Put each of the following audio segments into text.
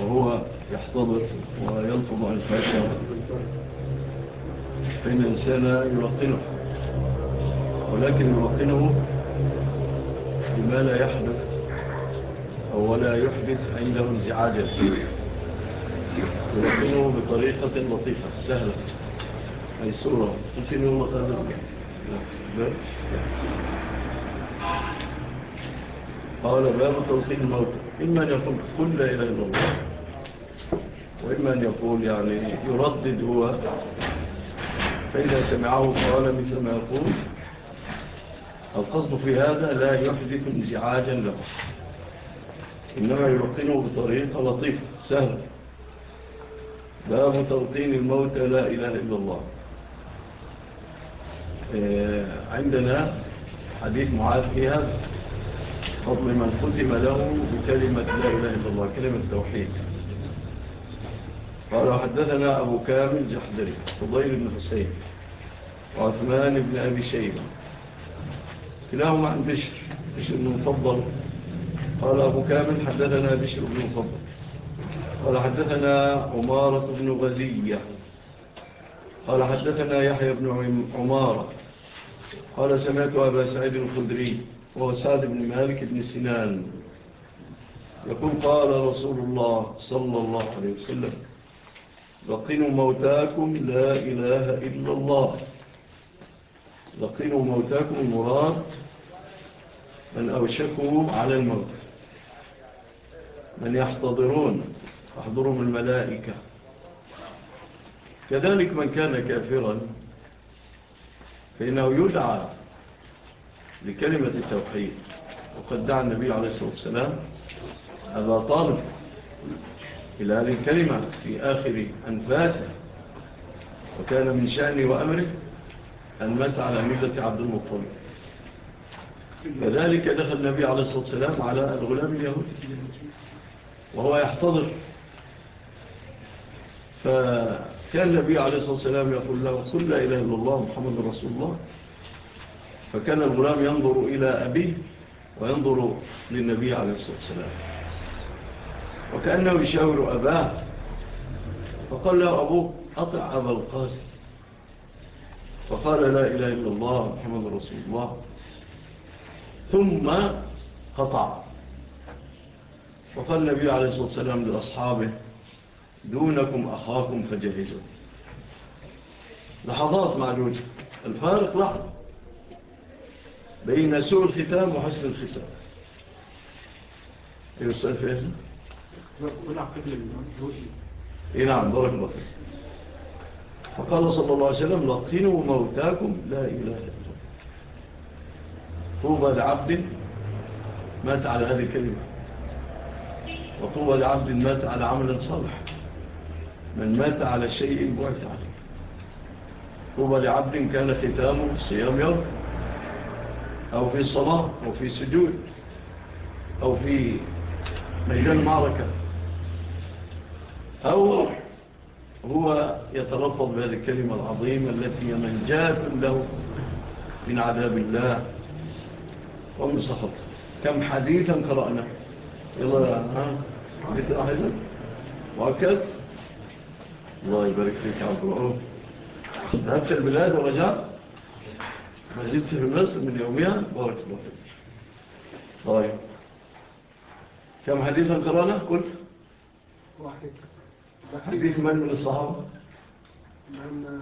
وهو يحتضر وينفض عن الفاشر فإن الإنسان يلقنه ولكن يلقنه بما لا يحدث أو لا يحدث عنده انزعاجا يلقنه بطريقة لطيفة سهلة ميسورة تلقنه مقادر قال باب تلقين الموت إما أن يقول كل إله الله. وإما أن يقول يعني يردد هو فإذا سمعه قال مثل ما يقول. القصد في هذا لا يحدث انزعاجا له إنما يلقنه بطريقة لطيفة سهلة. باب تلقين الموت لا إله إلا الله. آه، عندنا حديث معاذ في هذا. فضل من ختم له بكلمة لا إله إلا الله كلمة توحيد قال حدثنا أبو كامل جحدري فضيل بن حسين وعثمان بن أبي شيبة. كلاهما عن بشر بشر بن مفضل. قال أبو كامل حدثنا بشر بن مفضل. قال حدثنا عمارة بن غزية. قال حدثنا يحيى بن عمارة. قال سمعت أبا سعيد الخدري وهو سعد بن مالك بن سنان. يقول قال رسول الله صلى الله عليه وسلم لقنوا موتاكم لا إله إلا الله. لقنوا موتاكم المراد من أوشكوا على الموت. من يحتضرون أحضرهم الملائكة. كذلك من كان كافرا فإنه يدعى لكلمة التوحيد. وقد دعا النبي عليه الصلاة والسلام أبا طالب. إلى هذه الكلمة في آخر أنفاسه. وكان من شأنه وأمره أن مات على ملة عبد المطلب. فذلك دخل النبي عليه الصلاة والسلام على الغلام اليهودي وهو يحتضر. فكان النبي عليه الصلاة والسلام يقول له قل لا إله إلا الله محمد رسول الله. فكان الغلام ينظر إلى أبيه وينظر للنبي عليه الصلاة والسلام. وكأنه يشاور أباه فقال له أبوك أطع أبا القاسم. فقال لا إله إلا الله محمد رسول الله. ثم قطع. فقال النبي عليه الصلاة والسلام لأصحابه دونكم أخاكم فجهزوا. لحظات معلومة الفارق لحظة. بين سوء الختام وحسن الختام. أيها السلام في هذا نعم بارك الله فيك فقال صلى الله عليه وسلم لطنوا موتاكم لا إله إلا الله. طوبى لعبد مات على هذه الكلمة. وطوبى لعبد مات على عمل صالح. من مات على شيء بعث عليه. طوبى لعبد كان ختامه صيام يوم أو في صلاة أو في سجود أو في مجال معركة أو هو يتلفظ بهذه الكلمة العظيمة التي منجاة له من عذاب الله ومن سخط. كم حديثا قرأنا؟ يلا حديث أحدا وأكد. الله يبارك فيك عبد العروف ذهبت البلاد ورجعت. ما زلت في مصر من يومها بارك الله فيك. طيب. كم حديثا قرأنا؟ كل واحد. حديث من من الصحابة من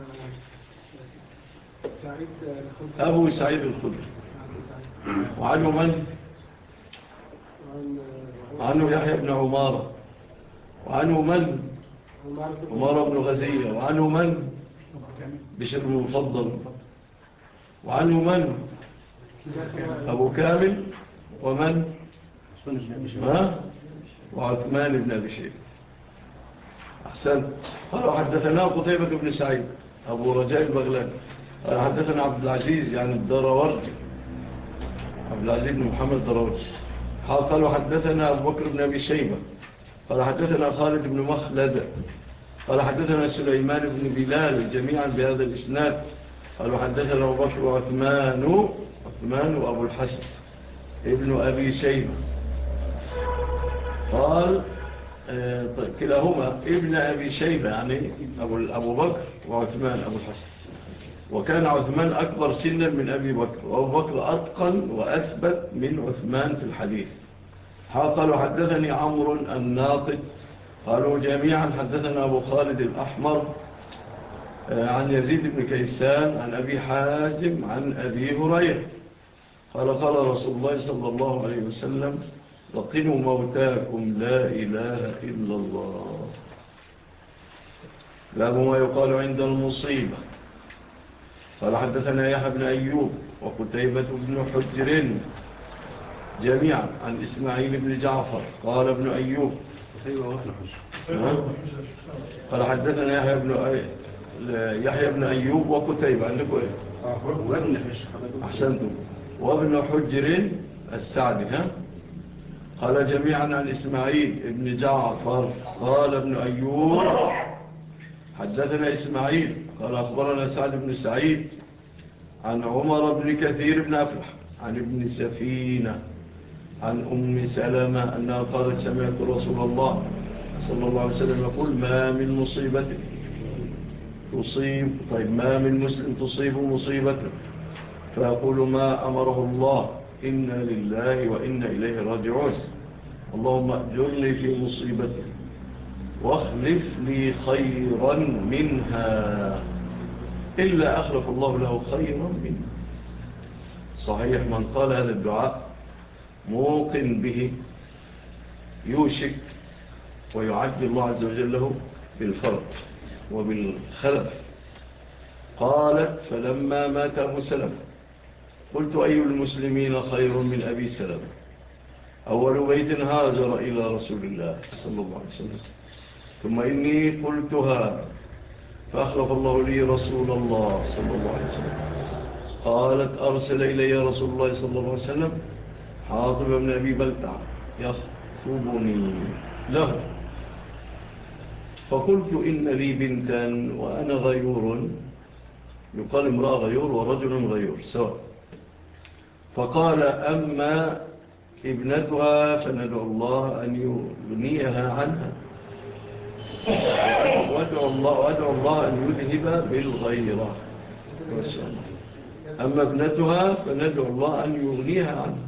سعيد الخدري أبو سعيد الخدري وعنه من؟ وعنه يحيى بن عمارة. وعنه من؟ عمارة بن غزية. وعنه من؟ بشر بن مفضل وعنه من؟ أبو كامل. ومن؟ وعثمان بن أبي شيخ أحسن قالوا حدثنا قطيبة بن سعيد أبو رجاء البغلان قال حدثنا عبد العزيز يعني الدراورجي عبد العزيز بن محمد الدراورجي قالوا حدثنا أبو بكر بن أبي شيبة. قال حدثنا خالد بن مخلد. قال حدثنا سليمان بن بلال جميعا بهذا الإسناد. قالوا حدثنا أبو بكر وعثمان عثمان وأبو الحسن ابن أبي شيبة. قال آه، طيب، كلاهما ابن أبي شيبة يعني أبو بكر وعثمان أبو الحسن. وكان عثمان أكبر سنا من أبي بكر وأبو بكر أتقن وأثبت من عثمان في الحديث. قالوا حدثني عمر الناطق. قالوا جميعا حدثنا أبو خالد الأحمر آه، عن يزيد بن كيسان عن أبي حازم عن أبي هرير قال قال رسول الله صلى الله عليه وسلم وقنوا موتاكم لا إله إلا الله باب ما يقال عند المصيبة قال حدثنا يحيى بن أيوب وكتيبة بن حجر جميعا عن إسماعيل بن جعفر قال ابن أيوب قال حدثنا يحيى بن يحيى بن أيوب وقتيبة قال لكم إيه أحسنتم. وابن حجر السعدي ها؟ قال جميعا عن إسماعيل ابن جعفر قال ابن أيوب. حدثنا إسماعيل قال أخبرنا سعد بن سعيد عن عمر بن كثير بن أفلح عن ابن سفينة عن أم سلمة أنها قالت سمعت رسول الله صلى الله عليه وسلم يقول ما من مصيبة تصيب طيب ما من مسلم تصيب مصيبة فيقول ما أمره الله إنا لله وإنا إليه راجعون. اللهم أجلني في مصيبتي واخلف لي خيرا منها. إلا أخلف الله له خيرا منها. صحيح من قال هذا الدعاء موقن به يوشك ويعد الله عز وجل له بالفرق وبالخلف قالت فلما مات أبو سلمه قلت أي المسلمين خير من أبي سلم. أول بيت هاجر إلى رسول الله صلى الله عليه وسلم. ثم إني قلتها فأخلف الله لي رسول الله صلى الله عليه وسلم. قالت أرسل إلي رسول الله صلى الله عليه وسلم. حاطب بن أبي بلتع يخطبني له. فقلت إن لي بنتا وأنا غيور. يقال امرأة غيور ورجل غيور سواء. فقال أما ابنتها فندعو الله أن يغنيها عنها. وادعو الله, وادعو الله أن يذهب بالغيرة. أما ابنتها فندعو الله أن يغنيها عنها.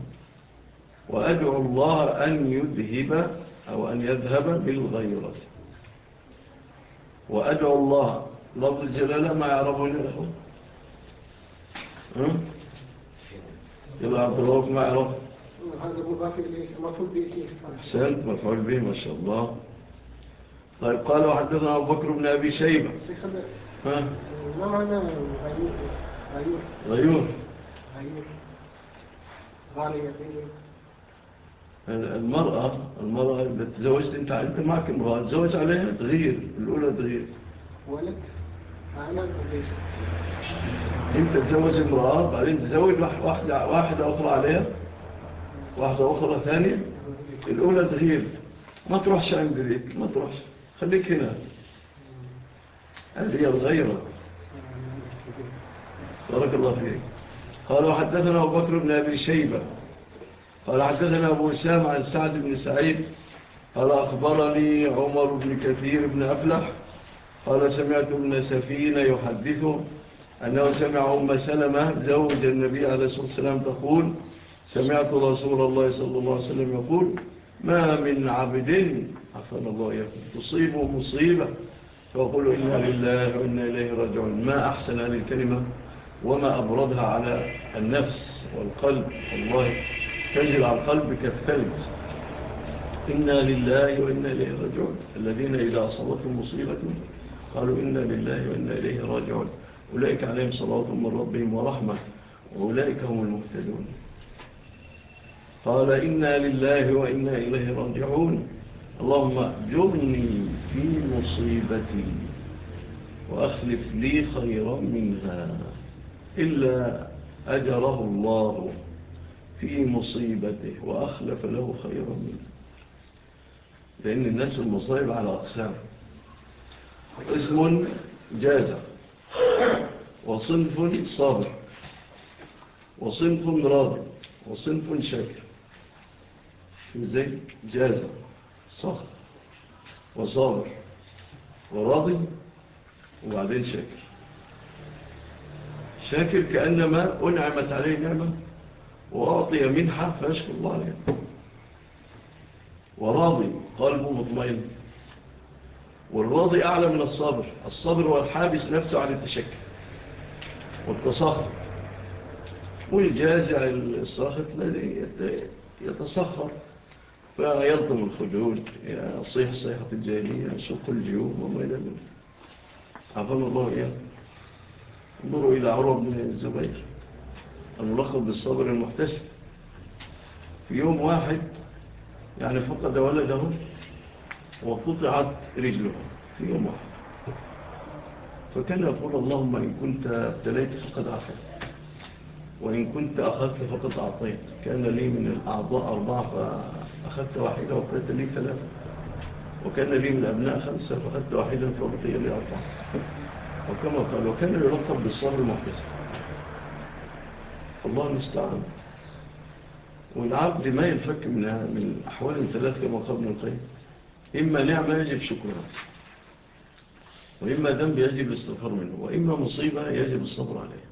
وأدعو الله أن يذهب أو أن يذهب بالغيرة. وأدعو الله. لفظ الجلالة ما يعرفه لأخوه يبقى مفروض معرفة هذا مضاف إليه به أحسنت مفعول به ما شاء الله طيب قال وحدثنا أبو بكر بن أبي شيبة ها؟ ما معنى غيور غيور غيور غالية المرأة المرأة اللي تزوجت انت انت معك امرأة تزوج عليها تغير الأولى تغير ولك انت تزوج امرأة بعدين تزوج واحدة, واحدة أخرى عليها واحدة أخرى ثانية. الأولى تغيب ما تروحش عند ذيك ما تروحش خليك هنا. هذه هي الغيرة. بارك الله فيك. قال حدثنا أبو بكر بن أبي شيبة. قال حدثنا أبو سام عن سعد بن سعيد. قال أخبرني عمر بن كثير بن أفلح قال سمعت ابن سفين يحدثه أنه سمع أم سلمة زوج النبي عليه الصلاة والسلام تقول سمعت رسول الله صلى الله عليه وسلم يقول ما من عبد عفل الله يقول تصيبه مصيبة. فأقول إنا لله وإنا إليه راجعون. ما أحسن هذه الكلمة وما أبردها على النفس والقلب. والله تنزل على القلب كالثلج. إنا لله وإنا إليه راجعون. الذين إذا أصابتهم مصيبة قالوا إنا لله وإنا إليه راجعون. أولئك عليهم صلاة من ربهم ورحمة. وأولئك هم المهتدون. قال إنا لله وإنا إليه راجعون. اللهم أجرني في مصيبتي وأخلف لي خيرا منها إلا أجره الله في مصيبته وأخلف له خيرا منها لأن الناس المصائب على أقسامه اسم جازع وصنف صابر وصنف راضي وصنف شاكر. زي جازع صخر وصابر وراضي وبعدين شاكر. شاكر كأنما أنعمت عليه نعمة وأعطي منحة فأشكر الله عليه. وراضي قلبه مطمئن. والراضي أعلى من الصبر. الصبر هو الحابس نفسه عن التشكل والتصخر. والجازع الصاخر الذي يتصخر. فيلطم الخجول. يصيح صيحة الجاهلية يسوق الجيوب وما إلى ذلك. عفوا الله إياه انظروا إلى عروة بن الزبير الملقب بالصبر المحتسب. في يوم واحد يعني فقد ولده وفتحت رجله. في يوم واحد. فكان يقول اللهم إن كنت ابتليت فقد عفت وإن كنت أخذت فقد أعطيت. كان لي من الأعضاء أربعة فأخذت واحدة وابتلت لي ثلاثة. وكان لي من الأبناء خمسة فأخذت واحدة فابتلت لي أربعة. وكما قال وكان يلقب بالصبر محبسة الله المستعان. والعبد ما ينفك من من أحوال ثلاثة كما قال ابن القيم. إما نعمة يجب شكرها وإما ذنب يجب الاستغفار منه وإما مصيبة يجب الصبر عليها.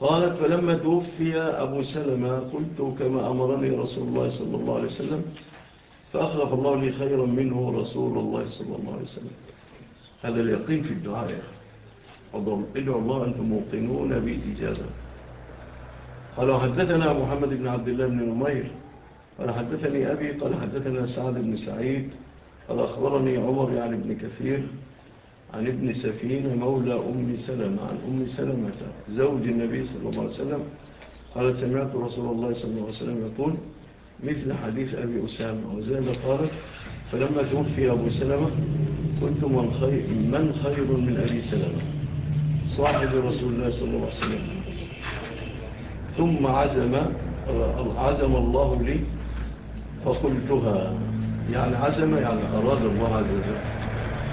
قالت فلما توفي أبو سلمة قلت كما أمرني رسول الله صلى الله عليه وسلم فأخلف الله لي خيرا منه رسول الله صلى الله عليه وسلم. هذا اليقين في الدعاء يا ادعوا الله أنتم موقنون بإجازة قالوا حدثنا محمد بن عبد الله بن نمير قال حدثني أبي قال حدثنا سعد بن سعيد قال أخبرني عمر عن يعني ابن كثير عن ابن سفين مولى أم سلمة عن أم سلمة زوج النبي صلى الله عليه وسلم. قال سمعت رسول الله صلى الله عليه وسلم يقول مثل حديث أبي أسامة. وزاد قالت فلما توفي أبو سلمة كنت من خير, من خير من أبي سلمة صاحب رسول الله صلى الله عليه وسلم. ثم عزم عزم الله لي فقلتها يعني عزم يعني أراد الله عز وجل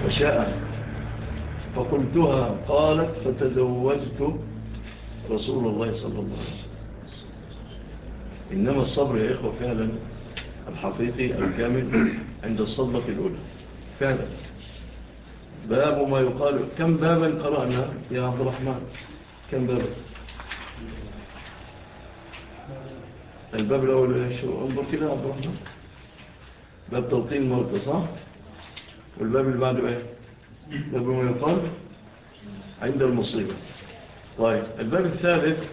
وشاء. فقلتها قالت فتزوجت رسول الله صلى الله عليه وسلم. إنما الصبر يا إخوة فعلا الحقيقي الكامل عند الصدمة الأولى. فعلا. باب ما يقال. كم بابا قرأنا يا عبد الرحمن؟ كم بابا؟ الباب الأول انظر كده عبد الرحمن باب تلقين الموت صح؟ والباب اللي بعده إيه؟ باب ما يقال عند المصيبة. طيب الباب الثالث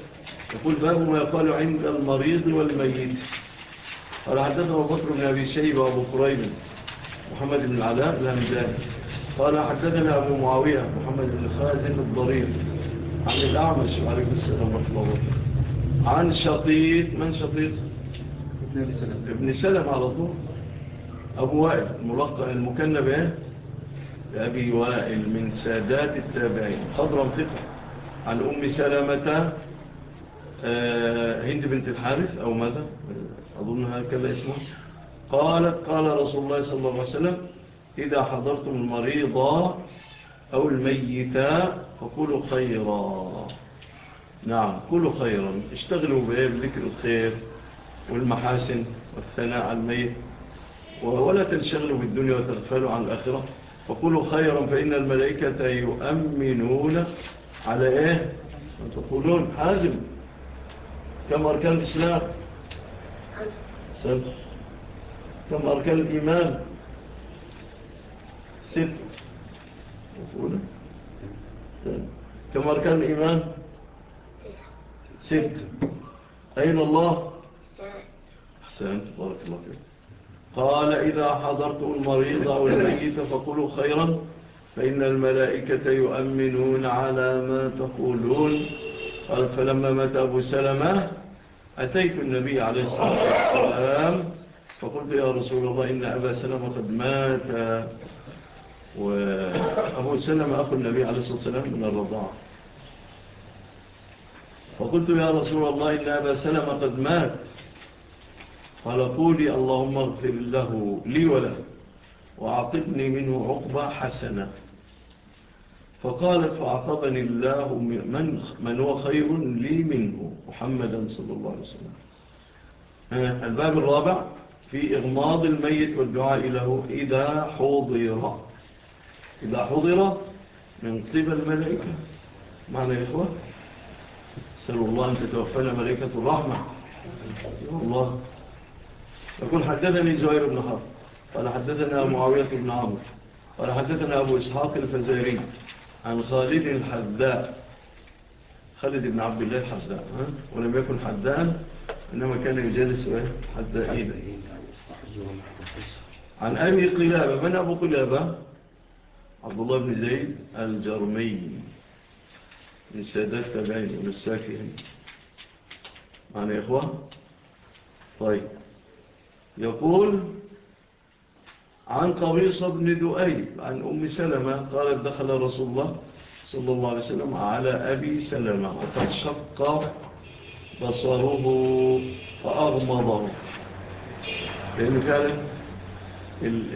يقول باب ما يقال عند المريض والميت. قال حدثنا بكر بن أبي شيبة وأبو قريب محمد بن العلاء لا قال حدثنا أبو معاوية محمد بن خازن الضرير عن الأعمش عليه السلام ورحمة الله. وبركاته عن شطيط من شطيط؟ ابن سلم ابن سلم على طول. أبو وائل ملقى المكنب إيه؟ أبي وائل من سادات التابعين. خضرا فقه عن أم سلامة آه، هند بنت الحارث أو ماذا؟ أظن هكذا اسمه. قالت قال رسول الله صلى الله عليه وسلم إذا حضرتم المريضة أو الميتة فقولوا خيرا. نعم كل خيرا اشتغلوا بذكر الخير والمحاسن والثناء على الميت. ولا تنشغلوا بالدنيا وتغفلوا عن الآخرة. فقولوا خيرا فإن الملائكة يؤمنون على إيه؟ تقولون حازم. كم أركان الإسلام؟ سبع. كم أركان الإيمان؟ ست. كم أركان الإيمان؟ ست أين الله؟ أحسنت. بارك الله فيك. قال إذا حضرتم المريض أو الميت فقولوا خيرا فإن الملائكة يؤمنون على ما تقولون. قال فلما مات أبو سلمة أتيت النبي عليه الصلاة والسلام فقلت يا رسول الله إن أبا سلمة قد مات. وأبو سلمة أخو النبي عليه الصلاة والسلام من الرضاعة. فقلت يا رسول الله إن أبا سلمة قد مات. قال قولي اللهم اغفر له لي وله وعطبني منه عقبة حسنة. فقالت فعطبني الله من, من هو خير لي منه. محمدا صلى الله عليه وسلم. الباب الرابع. في إغماض الميت والدعاء له إذا حضر. إذا حضر من قبل الملائكة. معنى يا إخوة؟ نسأل الله أن تتوفينا ملكة الرحمة. الله. يقول حدثني زهير بن حرب. قال حدثنا معاوية بن عمر قال حدثنا أبو إسحاق الفزاري عن خالد الحذاء. خالد بن عبد الله الحذاء. ولم يكن حذاء إنما كان يجالس إيه؟ حذائين. عن أبي قلابة. من أبو قلابة؟ عبد الله بن زيد الجرمي. للسادات تابعين وللساكنين معنا يا إخوة؟ طيب. يقول عن قبيصة بن دؤيب عن أم سلمة قالت دخل رسول الله صلى الله عليه وسلم على أبي سلمة وقد شق بصره فأغمضه. لأن فعلا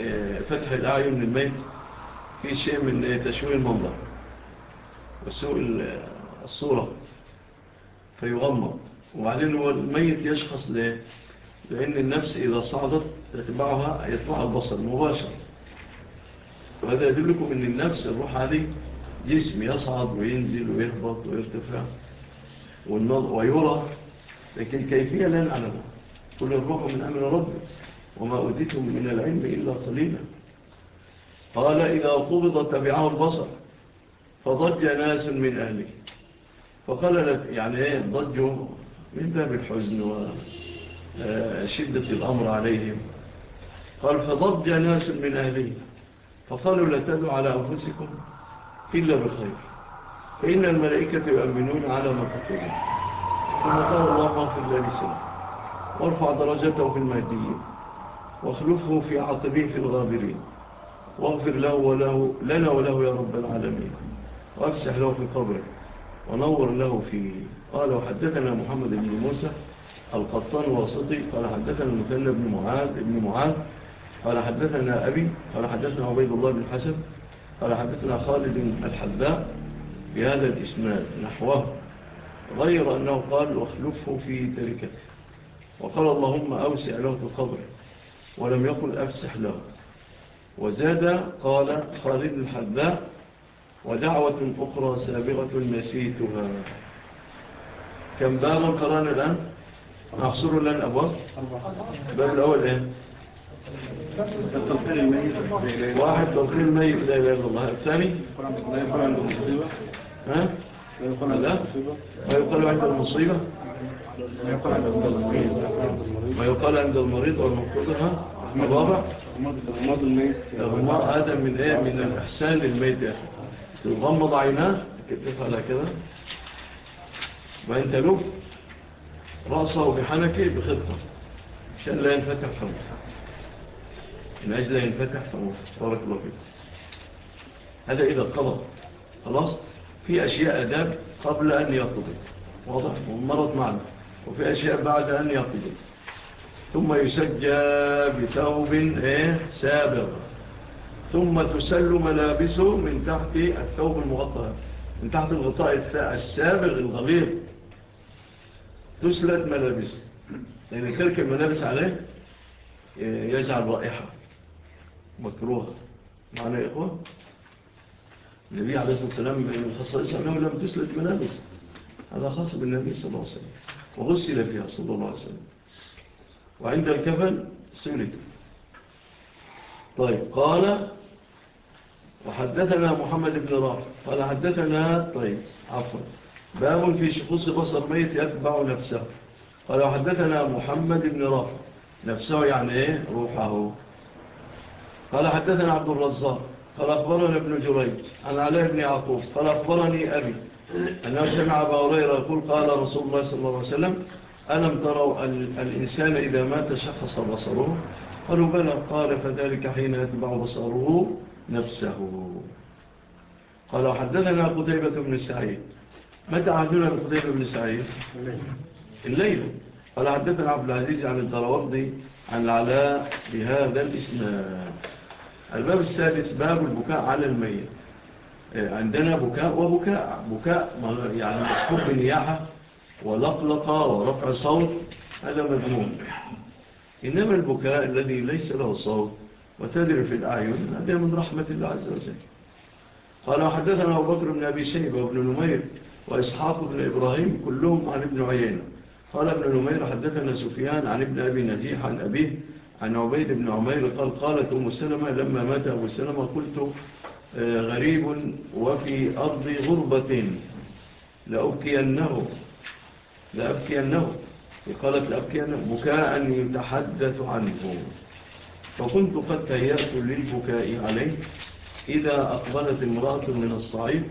آه، فتح الأعين للميت في شيء من تشويه المنظر. وسوء الصورة فيغمض. وبعدين هو الميت يشخص ليه لأن النفس إذا صعدت يتبعها يتبعها البصر مباشر وهذا يدلكم أن النفس الروح هذه جسم يصعد وينزل ويهبط ويرتفع ويرى. لكن كيفية لا نعلمها كل الروح من أمر ربه وما أدتهم من العلم إلا قليلا. قال إذا قبضت تبعه البصر. فضج ناس من أهله فقال لك يعني إيه ضجه من باب الحزن وشدة آه، الأمر عليهم. قال فضج ناس من أهله فقالوا لا تدعوا على أنفسكم إلا بخير فإن الملائكة يؤمنون على ما تقولون ثم قال الله في الله سنة وارفع درجته في المهديين. واخلفه في عطبه في الغابرين. واغفر له وله لنا وله يا رب العالمين. وأفسح له في قبره ونور له في قال وحدثنا محمد بن موسى القطان الواسطي قال حدثنا المثنى بن معاذ بن معاذ قال حدثنا أبي قال حدثنا عبيد الله بن حسن قال حدثنا خالد الحذاء بهذا الإسناد نحوه غير أنه قال واخلفه في تركته وقال اللهم أوسع له في القبر ولم يقل أفسح له وزاد قال خالد الحذاء ودعوة أخرى سابغة نسيتها. كم باب قرانا الآن؟ نحصر لنا الأبواب باب الأول إيه؟ التلقين الميت. واحد تلقين الميت. لا إله إلا الله. الثاني؟ لا يقال عند المصيبة ها؟ لا يقال عند المصيبة؟ ما يقال عند المريض. ما يقال عند المريض والمقتضى ها؟ الرابع هذا من إيه؟ من الإحسان للميت يا أخي. يغمض عيناه كتف على كده وبعدين تلوب رأسه بحنكه بخطة عشان لا ينفتح فمه من أجل لا ينفتح فمه بارك الله فيك هذا إذا قضى خلاص في أشياء أداب قبل أن يقضي واضح ومرت معنا وفي أشياء بعد أن يقضي ثم يسجى بثوب إيه سابغ ثم تسل ملابسه من تحت الثوب المغطى من تحت الغطاء السابغ الغليظ. تسلت ملابسه. لأن تلك الملابس عليه آه، يجعل رائحة مكروهة. معنا يا إخوة؟ النبي عليه الصلاة والسلام من خصائص أنه لم تسلت ملابسه. هذا خاص بالنبي صلى الله عليه وسلم. وغسل فيها صلى الله عليه وسلم. وعند الكفن سلت. طيب قال وحدثنا محمد بن رافع قال حدثنا طيب عفوا. باب في شخص بصر ميت يتبع نفسه. قال حدثنا محمد بن رافع نفسه يعني إيه روحه. قال حدثنا عبد الرزاق. قال أخبرنا ابن جريج عن علي بن عقوف قال أخبرني أبي أنه سمع أبا هريرة يقول قال رسول الله صلى الله عليه وسلم ألم تروا الإنسان إذا مات شخص بصره؟ قالوا بلى قال فذلك حين يتبع بصره. نفسه. قال حدثنا قتيبة بن سعيد. متى عدنا قتيبة بن سعيد؟ الليل. قال حدثنا عبد العزيز عن الضروضي عن العلاء بهذا الاسم الباب السادس باب البكاء على الميت. إيه، عندنا بكاء وبكاء. بكاء يعني مصحوب بنياحة ولقلقة ورفع صوت هذا مجنون إنما البكاء الذي ليس له صوت وتدر في الأعين هذا من رحمة الله عز وجل. قال وحدثنا أبو بكر بن أبي شيبة وابن نمير وإسحاق بن إبراهيم كلهم عن ابن عيينة. قال ابن نمير حدثنا سفيان عن ابن أبي نجيح عن أبيه عن عبيد بن عمير قال قالت أم السلمة لما مات أبو السلمة قلت آه، غريب وفي أرض غربة لأبكينه لأبكينه. قالت لأبكينه بكاء يتحدث عنه. فكنت قد تهيأت للبكاء عليه إذا أقبلت امرأة من الصعيد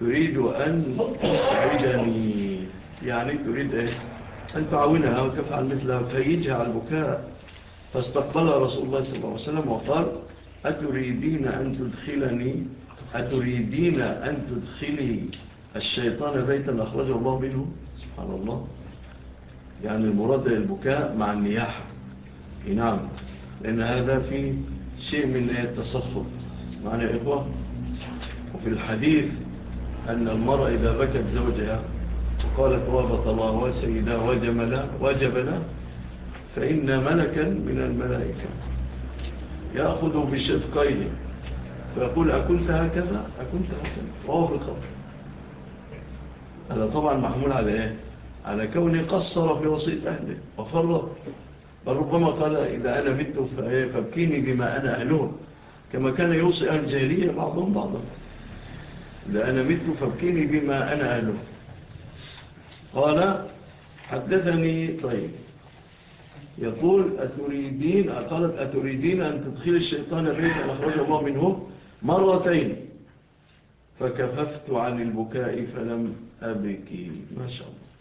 تريد أن تسعدني. يعني تريد إيه أن تعاونها وتفعل مثلها فيجها على البكاء. فاستقبل رسول الله صلى الله عليه وسلم وقال أتريدين أن تدخلني؟ أتريدين أن تدخلي الشيطان بيتا؟ أخرجه الله منه. سبحان الله. يعني المراد البكاء مع النياحة. إيه، نعم. لأن هذا في شيء من التصفر معنا يا إخوة؟ وفي الحديث أن المرأة إذا بكت زوجها وقالت وابط الله وسيدا وجملا وجبلا فإن ملكا من الملائكة. يأخذ بشفقين. فيقول أكنت هكذا؟ أكنت هكذا. وهو في الخطر هذا طبعا محمول على إيه؟ على كونه قصر في وسيط أهله وفرط. بل ربما قال إذا أنا مت فأبكيني بما أنا أهلون. كما كان يوصي أهل الجاهلية بعضهم بعضا. إذا أنا مت فأبكيني بما أنا أهلون. قال حدثني طيب. يقول أتريدين قالت أتريدين أن تدخل الشيطان بيت أن أخرج الله منه؟ مرتين. فكففت عن البكاء فلم أبكي. ما شاء الله.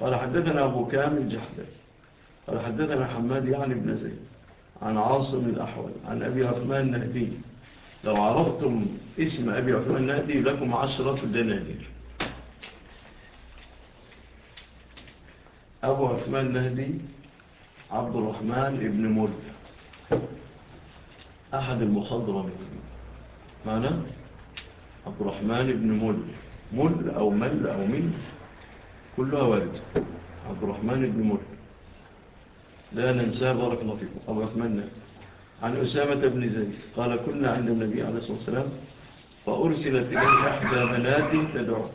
قال حدثنا أبو كامل جحدث. قال حدثنا حماد يعني بن زيد عن عاصم الأحول عن أبي عثمان النهدي لو عرفتم اسم أبي عثمان النهدي لكم عشرة دنانير. أبو عثمان النهدي عبد الرحمن ابن مرد أحد المخضرمين. معنا عبد الرحمن ابن مل مل أو مل أو مل كلها والد عبد الرحمن ابن مل لا ننسى بارك الله فيكم. أبو أثمنى عن أسامة بن زيد قال كنا عند النبي عليه الصلاة والسلام فأرسلت إليه أحدى بنات تدعو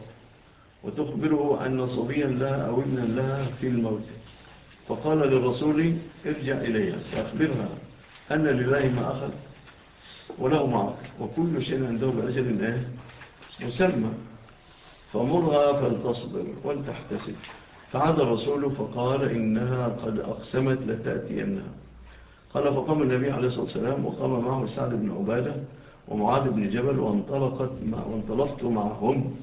وتخبره أن صبيا لها أو ابنا لها في الموت. فقال للرسول ارجع إليها سأخبرها أن لله ما أخذ وله معك وكل شيء عنده بأجل مسمى. فمرها فلتصبر ولتحتسب. فعاد الرسول فقال إنها قد أقسمت لتأتينها. قال فقام النبي عليه الصلاة والسلام وقام معه سعد بن عبادة ومعاذ بن جبل وانطلقت مع وانطلقت معهم.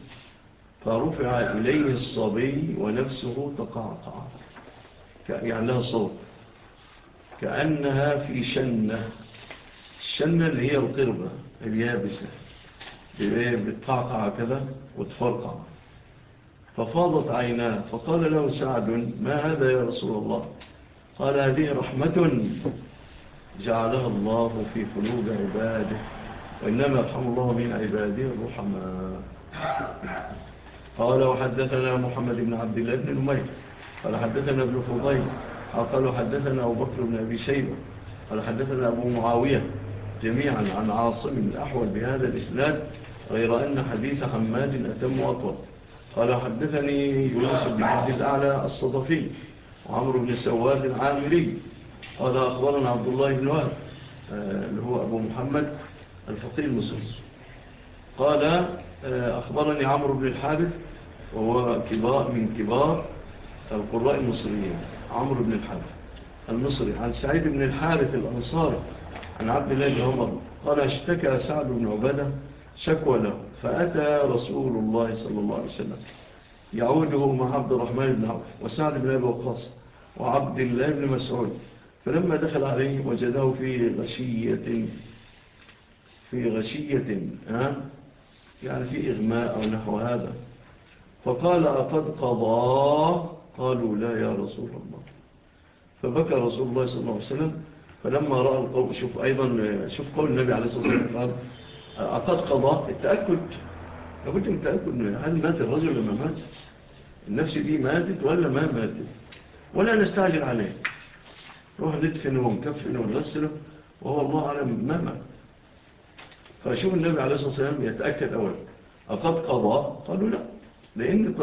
فرفع إليه الصبي ونفسه تقعقع. يعني لها صوت. كأنها في شنة. الشنة اللي هي القربة اليابسة. بتقعقع كذا وتفرقع. ففاضت عيناه فقال له سعد ما هذا يا رسول الله؟ قال هذه رحمة جعلها الله في قلوب عباده وإنما يرحم الله من عباده الرحماء. قال وحدثنا محمد بن عبد الله بن نمير. قال حدثنا ابن فضيل. قال حدثنا أبو بكر بن أبي شيبة. قال حدثنا أبو معاوية جميعا عن عاصم الأحول بهذا الإسلام غير أن حديث حماد أتم وأطول. قال حدثني يونس بن عبد الأعلى الصدفي عمرو بن سواد العامري. قال أخبرنا عبد الله بن وهب آه، اللي هو أبو محمد الفقير المصري. قال آه، أخبرني عمرو بن الحارث وهو كبار من كبار القراء المصريين. عمرو بن الحارث المصري. عن سعيد بن الحارث الأنصار عن عبد الله بن عمر. قال اشتكى سعد بن عبادة شكوى له. فأتى رسول الله صلى الله عليه وسلم. يعوده مع عبد الرحمن بن عوف وسعد بن أبي وقاص وعبد الله بن مسعود. فلما دخل عليه وجده في غشية في غشية ها؟ يعني في إغماء أو نحو هذا. فقال أقد قضى؟ قالوا لا يا رسول الله. فبكى رسول الله صلى الله عليه وسلم. فلما رأى القوم شوف أيضا شوف قول النبي عليه الصلاة والسلام. أعطاد قضاء التأكد. لابد من التأكد هل مات الرجل لما مات النفس دي ماتت ولا ما ماتت؟ ولا نستعجل عليه. روح ندفنه ونكفنه ونغسله وهو الله أعلم ما مات. فشوف النبي عليه الصلاة والسلام يتأكد أولا أقد قضاء؟ قالوا لا لأن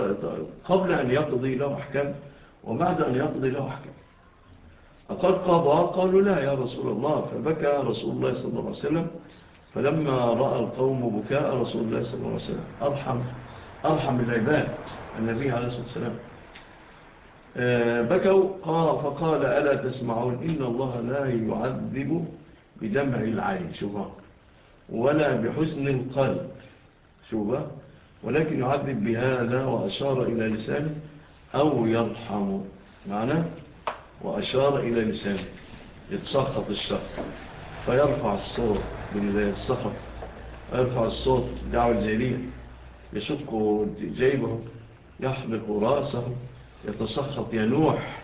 قبل أن يقضي له أحكام وبعد أن يقضي له أحكام. أقد قضاء؟ قالوا لا يا رسول الله. فبكى رسول الله صلى الله عليه وسلم فلما رأى القوم بكاء رسول الله صلى الله عليه وسلم. أرحم, أرحم العباد النبي عليه الصلاة والسلام. آه، بكوا قال فقال ألا تسمعون؟ إن الله لا يعذب بدمع العين. شوفا ولا بحزن القلب. شوفا ولكن يعذب بهذا وأشار إلى لسانه أو يرحمه معنى؟ وأشار إلى لسانه. يتسخط الشخص. فيرفع الصوت بالسخط يرفع الصوت دعوة الجليل. يشق جيبه يحلق رأسه يتسخط ينوح.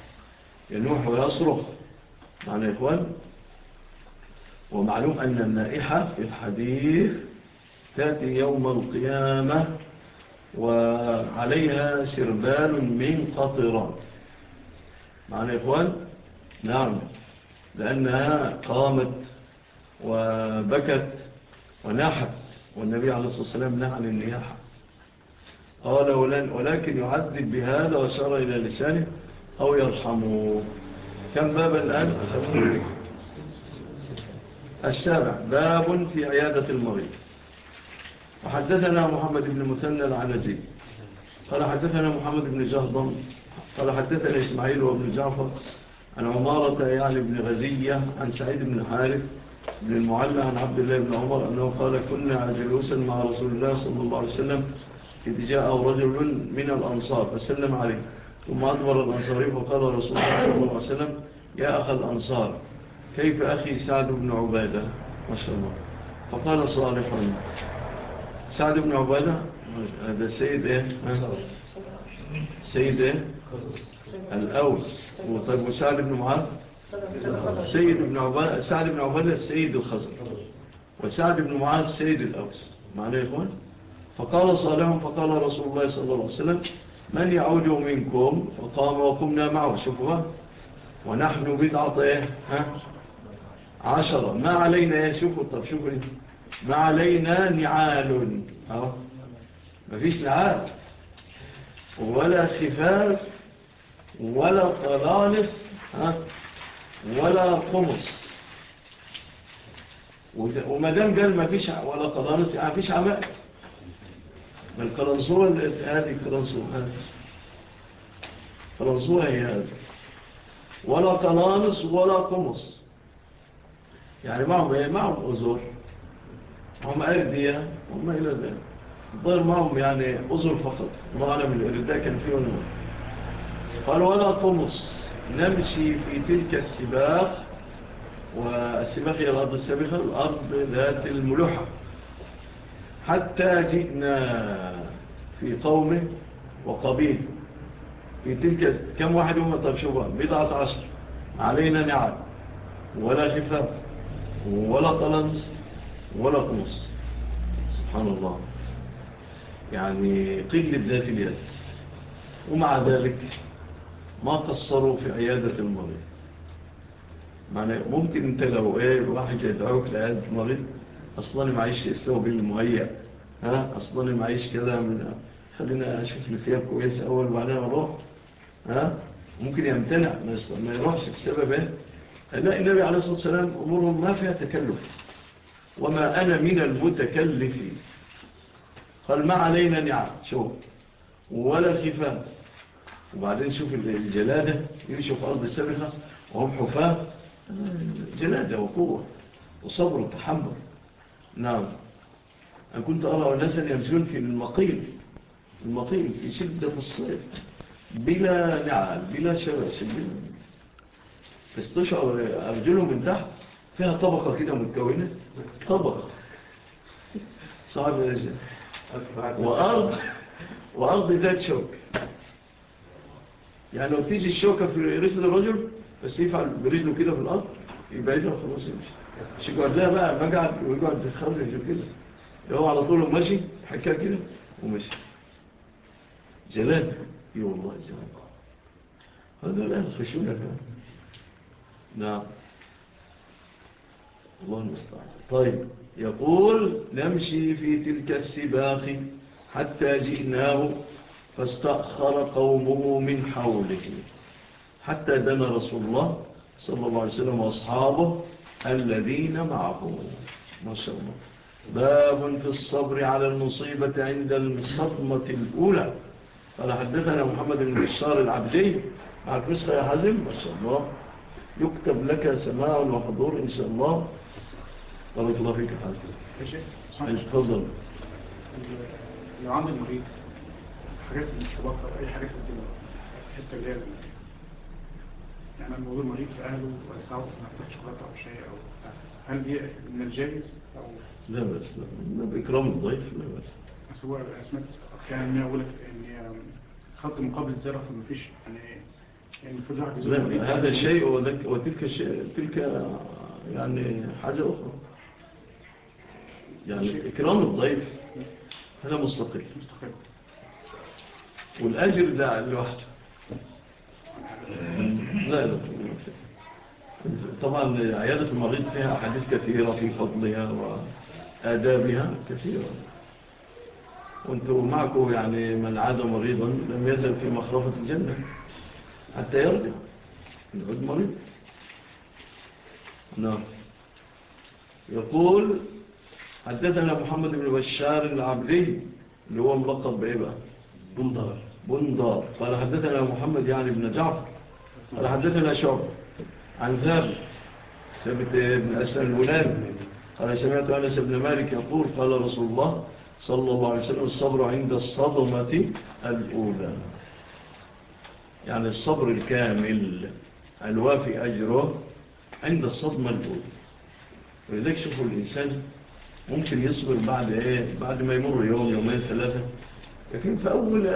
ينوح ويصرخ. معنى إخوان؟ ومعلوم أن النائحة في الحديث تأتي يوم القيامة وعليها سربال من قطرات معنى إخوان؟ نعم. لأنها قامت وبكت وناحت والنبي عليه الصلاة والسلام نعن النياحة. قال ولكن يعذب بهذا وشار إلى لسانه أو يرحمه. كم باب الآن؟ السابع باب في عيادة المريض. وحدثنا محمد بن مثنى العنزي. قال حدثنا محمد بن جهضم. قال حدثنا إسماعيل وابن جعفر عن عمارة يعني بن غزية عن سعيد بن حارف للمعلى عن عبد الله بن عمر أنه قال كنا جلوسا مع رسول الله صلى الله عليه وسلم إذ جاء رجل من الأنصار فسلم عليه ثم أدبر الأنصاري فقال رسول الله صلى الله عليه وسلم يا أخ الأنصار كيف أخي سعد بن عبادة ما شاء الله. فقال صالحا سعد بن عبادة هذا سيد إيه؟ سيد إيه؟ الأوس. وطيب وسعد بن معاذ؟ سيد بن عبادة سعد بن عبادة سيد الخزر. وسعد بن معاذ سيد الأوس. معنى يا إخوان؟ فقال صالحهم فقال رسول الله صلى الله عليه وسلم من يعود منكم فقام وقمنا معه. شوفوا ونحن بتعطيه إيه؟ ها؟ عشرة. ما علينا يا شوفوا طب شوفوا ما علينا نعال. ما فيش نعال. ولا خفاف ولا طلالف. ها؟ ولا قمص وما دام قال ما فيش ولا قلانس يعني ما فيش عماء ما القلنسوة هذه القلنسوة قلنسوة هي هذا ولا قلانس ولا قمص يعني معهم إيه؟ معهم أزور هم أردية هم إلى ذلك. الظاهر معهم يعني أزور فقط. الله أعلم الإرداء كان فيه ونور قال ولا قمص نمشي في تلك السباق والسباق هي الأرض السابقة الأرض ذات الملوحة. حتى جئنا في قومه وقبيل. في تلك كم واحد هم؟ طب شوفوا بضعة عشر. علينا نعم. ولا خفاف ولا طلمس ولا قمص سبحان الله. يعني قلة ذات اليد. ومع ذلك ما قصروا في عيادة المريض. معنى ممكن انت لو إيه واحد يدعوك لعيادة المريض أصلا معيش الثوب المهيئ ها؟ أصلا معيش كده من خلينا أشوف الفياب كويس اول وبعدين أروح ها؟ ممكن يمتنع ما, يروحش بسبب إيه؟ لا النبي عليه الصلاة والسلام أمورهم ما فيها تكلف. وما أنا من المتكلفين. قال ما علينا نعم. شوك ولا خفاف وبعدين شوف الجلادة يمشوا في أرض السبخة وهم حفاة. جلادة وقوة وصبر وتحمل. نعم. أنا كنت أرى الناس يمشون في المقيم المقيم في شدة في الصيف بلا نعال بلا شباش فاستشعر أرجلهم من تحت فيها طبقة كده متكونة طبقة. صعب الرجل وأرض وأرض ذات شوك. يعني لو تيجي الشوكة في رجل الرجل بس يفعل برجله كده في الأرض يبعدها وخلاص يمشي مش يقعد لها بقى بقعد ويقعد يتخرج كده هو على طول ماشي حكاها كده ومشي جلال اي والله جلال هذا لا خشونة نعم الله المستعان طيب يقول نمشي في تلك السباخ حتى جئناه فاستأخر قومه من حوله. حتى دم رسول الله صلى الله عليه وسلم وأصحابه الذين معه. ما شاء الله. باب في الصبر على المصيبة عند الصدمة الأولى. قال حدثنا محمد بن بشار العبدي. معك مصر يا حزم ما شاء الله. يكتب لك سماع وحضور إن شاء الله. بارك الله فيك حزم تفضل. لو عندي المريض. حاجات السباقه وأي حاجة في الدنيا. الحته اللي هي يعني لما مريض في أهله ويسعوا في يفتحش شوكولاتة أو شيء أو هل دي من الجائز أو؟ لا بس لا بإكرام الضيف لا بس. بس هو سمعت كان أقول لك إن خط مقابل زرع فمفيش يعني يعني هذا يعني شيء وتلك شيء تلك يعني حاجة أخرى. يعني إكرام الضيف هذا مستقل. مستقل. والأجر ده لوحده لا لا. طبعا عيادة المريض فيها أحاديث كثيرة في فضلها وآدابها كثيرة. وأنتوا معكم يعني من عاد مريضا لم يزل في مخرفة الجنة حتى يرجع يعود مريض. نعم. يقول حدثنا محمد بن بشار العبدي اللي هو ملقب بإيه بندار بندار قال حدثنا محمد يعني بن جعفر قال حدثنا شعب عن ذر ثابت بن أسلم الولاد قال سمعت أنس بن مالك يقول قال رسول الله صلى الله عليه وسلم الصبر عند الصدمة الأولى يعني الصبر الكامل الوافي أجره عند الصدمة الأولى ولذلك شوفوا الإنسان ممكن يصبر بعد إيه بعد ما يمر يوم يومين ثلاثة لكن في أول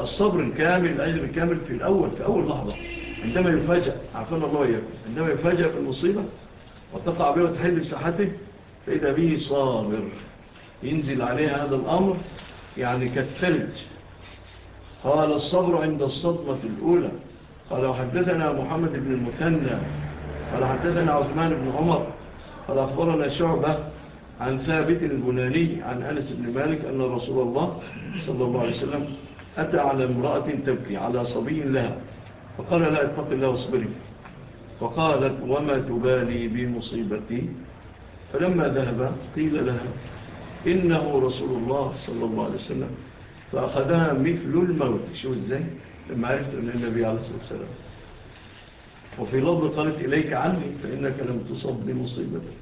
الصبر الكامل الأجر الكامل في الأول في أول لحظة عندما يفاجأ عفنا الله يبقى عندما يفاجأ بالمصيبة وتقع بها وتحل بساحته فإذا به صابر ينزل عليه هذا الأمر يعني كالثلج. قال الصبر عند الصدمة الأولى. قال وحدثنا محمد بن المثنى قال حدثنا عثمان بن عمر قال أخبرنا شعبة عن ثابت البناني عن أنس بن مالك أن رسول الله صلى الله عليه وسلم أتى على امرأة تبكي على صبي لها فقال لا اتق الله واصبري. فقالت وما تبالي بمصيبتي؟ فلما ذهب قيل لها إنه رسول الله صلى الله عليه وسلم فأخذها مثل الموت. شو إزاي؟ لما عرفت أن النبي عليه الصلاة والسلام. وفي لفظ قالت إليك عني فإنك لم تصب بمصيبتك.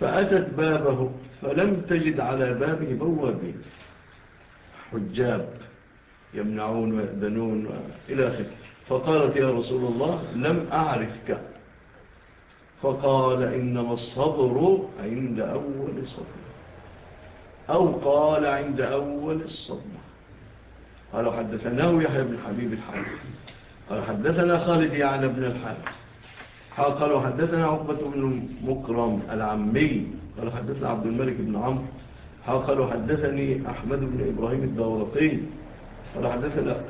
فأتت بابه فلم تجد على بابه بوابين حجاب يمنعون ويأذنون إلى آخر فقالت يا رسول الله لم أعرفك. فقال إنما الصبر عند أول صبر. أو قال عند أول الصبر. قال حدثناه يحيى بن حبيب الحبيب قال حدثنا خالد يعني بن الحارث. قالوا حدثنا عقبة بن مكرم العمي قال حدثنا عبد الملك بن عمرو قالوا حدثني أحمد بن إبراهيم الدورقي قال حدثنا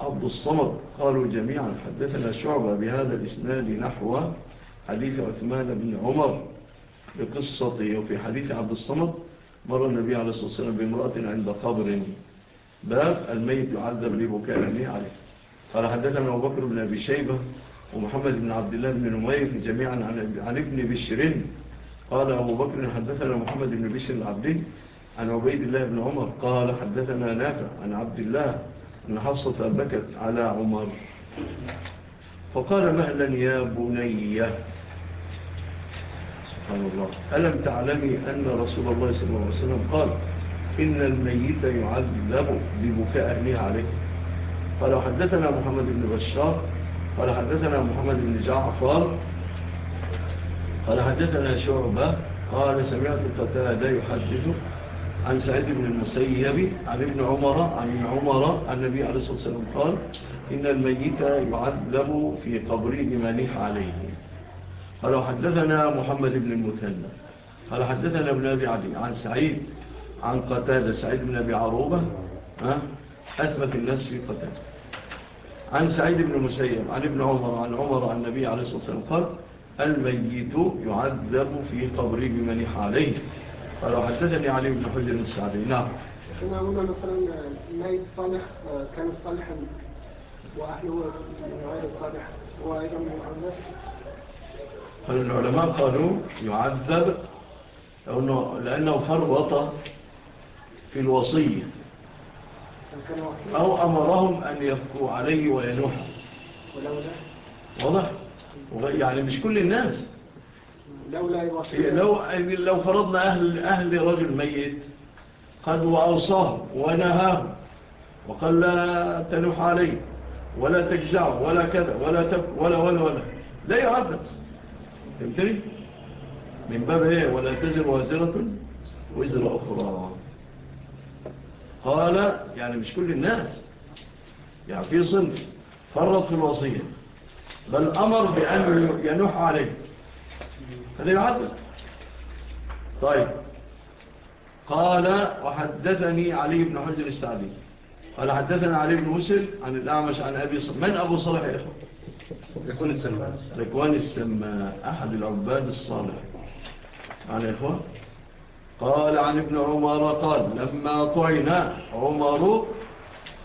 عبد الصمد قالوا جميعا حدثنا شعبة بهذا الإسناد نحو حديث عثمان بن عمر بقصة وفي حديث عبد الصمد مر النبي عليه الصلاة والسلام بامرأة عند قبر باب الميت يعذب لبكاء عليه. قال حدثنا أبو بكر بن أبي شيبة ومحمد بن عبد الله بن نمير جميعا عن ابن بشرين قال أبو بكر حدثنا محمد بن بشر العبدي عن عبيد الله بن عمر قال حدثنا نافع عن عبد الله أن حصة بكت على عمر. فقال مهلا يا بني. سبحان الله. ألم تعلمي أن رسول الله صلى الله عليه وسلم قال إن الميت يعذب ببكاء أهلها عليه. قال حدثنا محمد بن بشار قال حدثنا محمد بن جعفر. قال حدثنا شعبة. قال سمعت قتادة يحدث عن سعيد بن المسيب عن ابن عمر عن ابن عمر النبي عليه الصلاة والسلام قال إن الميت يعذب في قبره بمنح عليه. قال حدثنا محمد بن المثنى. قال حدثنا ابن أبي عدي عن سعيد عن قتادة سعيد بن أبي عروبة. أثبت الناس في قتادة. عن سعيد بن مسيب عن ابن عمر عن عمر عن النبي عليه الصلاة والسلام قال الميت يعذب في قبره بملح عليه قالوا حدثني علي بن حجر السعدي. نعم. كما قلنا مثلا آه، ميت صالح آه، كان صالحا وأهله غير صالح وأيضا من العلماء؟ قالوا يعذب لأنه فرط في الوصية. أو أمرهم أن يبكوا عليه وينوحوا واضح؟ يعني مش كل الناس. لو, لو فرضنا أهل, أهل رجل ميت قد وأوصاه ونهاه وقال لا تنوح عليه ولا تجزع ولا كذا ولا تب ولا ولا ولا. لا يعذب فهمتني؟ من باب إيه؟ ولا تزر وزرة وزر أخرى. قال يعني مش كل الناس. يعني في صنف فرط في الوصية. بل أمر بأن ينح عليه. هذا يعدل. طيب. قال وحدثني علي بن حجر السعدي. قال حدثنا علي بن مسل عن الأعمش عن أبي صلح من أبو صلح يا إخوة؟ ركوان السماء. ركوان السماء أحد العباد الصالح. معنا إخوة؟ قال عن ابن عمر قال لما طعنا عمر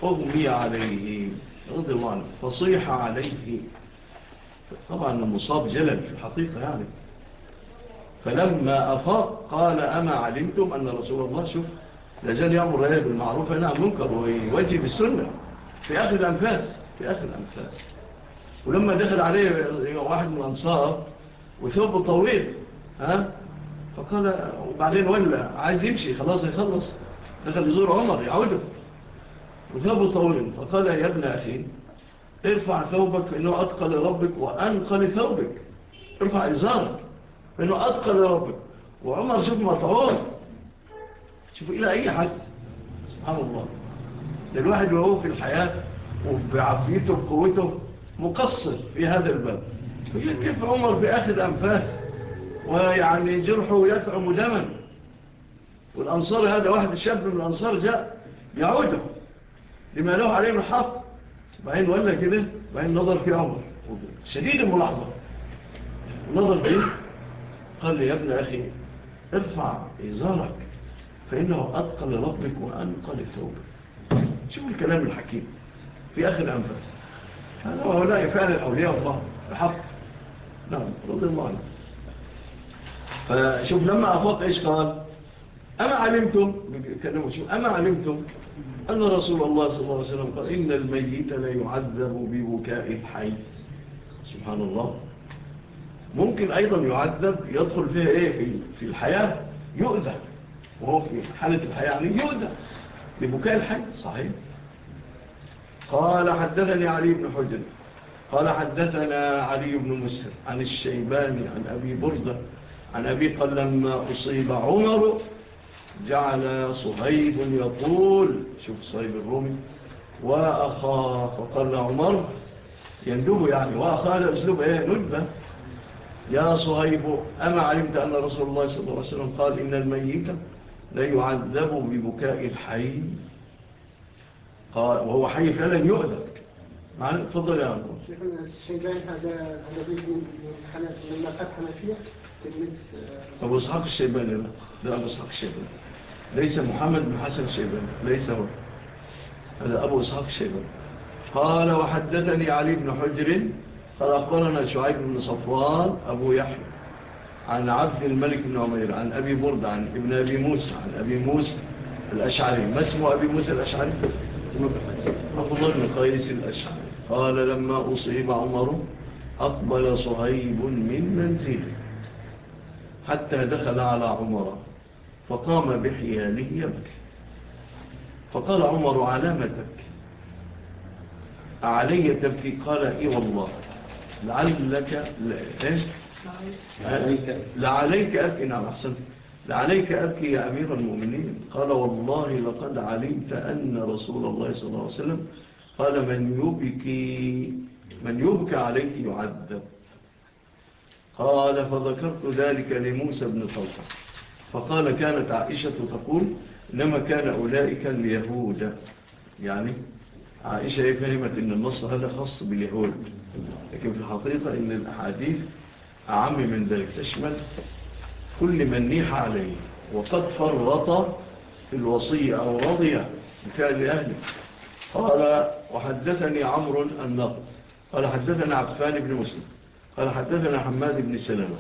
أغمي عليه رضي الله عنه فصيح عليه. طبعا المصاب جلل في الحقيقة يعني. فلما أفاق قال أما علمتم أن رسول الله شوف لازال يعمر هذا بالمعروف أنه منكر ويوجه بالسنة. في آخر الأنفاس في آخر الأنفاس. ولما دخل عليه واحد من الأنصار وثوب طويل ها؟ فقال وبعدين ولا عايز يمشي خلاص يخلص. دخل يزور عمر يعوده. وثوبه طويل فقال يا ابن أخي ارفع ثوبك فإنه أتقى لربك وأنقى لثوبك ارفع إزارك فإنه أتقى لربك. وعمر شوف مطعون شوف إلى أي حد؟ سبحان الله. للواحد الواحد وهو في الحياة وبعافيته وقوته مقصر في هذا الباب. كيف عمر بأخذ أنفاس ويعني جرحه يتعم دما. والأنصار هذا واحد شاب من الأنصار جاء يعوده. لما له عليه من حق بعين ولا كده بعين نظر في عمر. شديد الملاحظة. نظر فيه قال لي يا ابن أخي ارفع إزارك فإنه أدقى لربك وأنقى لثوب شوف الكلام الحكيم في آخر أنفاس هذا وهؤلاء فعلا أولياء الله الحق نعم رضي الله عنه فشوف لما أفاق إيش قال؟ أما علمتم؟ أما علمتم أن رسول الله صلى الله عليه وسلم قال إن الميت لا يعذب ببكاء الحي. سبحان الله. ممكن أيضا يعذب يدخل فيها إيه؟ في الحياة يؤذى. وهو في حالة الحياة يعني يؤذى ببكاء الحي. صحيح. قال حدثني علي بن حجر. قال حدثنا علي بن مسر عن الشيباني عن أبي بردة عن أبي قال لما أصيب عمر جعل صهيب يقول شوف صهيب الرومي وأخاه فقال عمر يندب يعني وأخاه الأسلوب إيه ندبة. يا صهيب أما علمت أن رسول الله صلى الله عليه وسلم قال إن الميت لا يعذب ببكاء الحي. قال وهو حي فلا يؤذب. معنا تفضل يا عمر. شيخنا الشيخان هذا هذا بيجي من الحنفية أبو إسحاق الشيباني ده أبو إسحاق الشيباني ليس محمد بن حسن الشيباني ليس هو. هذا أبو إسحاق الشيباني قال وحدثني علي بن حجر قال أخبرنا شعيب بن صفوان أبو يحيى عن عبد الملك بن عمير عن أبي برد عن ابن أبي موسى عن أبي موسى الأشعري. ما اسمه أبي موسى الأشعري؟ عبد الله بن قيس الأشعري. قال لما أصيب عمر أقبل صهيب من منزله. حتى دخل على عمر فقام بحياله يبكي. فقال عمر علامتك؟ علي تبكي. قال إي والله. لعلك إيه؟ لعليك أبكي. نعم أحسن لعليك أبكي يا أمير المؤمنين. قال والله لقد علمت أن رسول الله صلى الله عليه وسلم قال من يبكي من يبكى عليه يعذب. قال فذكرت ذلك لموسى بن طوفة فقال كانت عائشة تقول لما كان أولئك اليهود. يعني عائشة فهمت أن النص هذا خاص باليهود. لكن في الحقيقة أن الأحاديث أعم من ذلك. تشمل كل من نيح عليه. وقد فرط في الوصية أو رضي بفعل أهله. قال وحدثني عمر النقل. قال حدثنا عفان بن مسلم. قال حدثنا حماد بن سلمة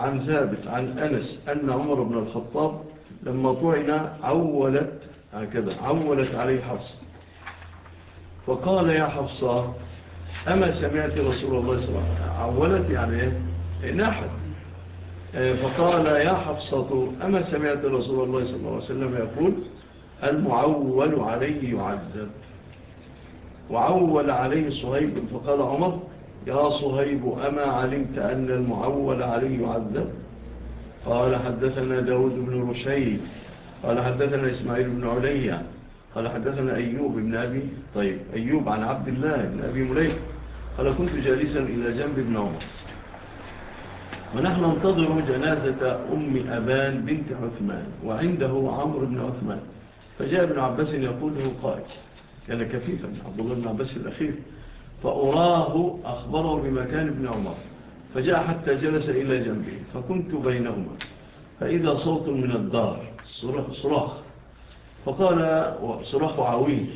عن ثابت عن أنس أن عمر بن الخطاب لما طعن عولت هكذا عولت عليه حفصة فقال يا حفصة أما سمعت رسول الله صلى الله عليه وسلم عولت يعني ناحد فقال يا حفصة أما سمعت رسول الله صلى الله عليه وسلم يقول المعول عليه يعذب. وعول عليه صهيب فقال عمر يا صهيب أما علمت أن المعول علي يعذب؟ قال حدثنا داود بن رشيد قال حدثنا إسماعيل بن علي قال حدثنا أيوب بن أبي طيب أيوب عن عبد الله بن أبي مليك قال كنت جالسا إلى جنب ابن عمر. ونحن ننتظر جنازة أم أبان بنت عثمان وعنده عمر بن عثمان فجاء ابن عباس يقول له قائد كان كفيفا عبد الله بن عباس الأخير. فأراه أخبره بمكان ابن عمر فجاء حتى جلس إلى جنبه فكنت بينهما فإذا صوت من الدار صراخ فقال صراخ عويل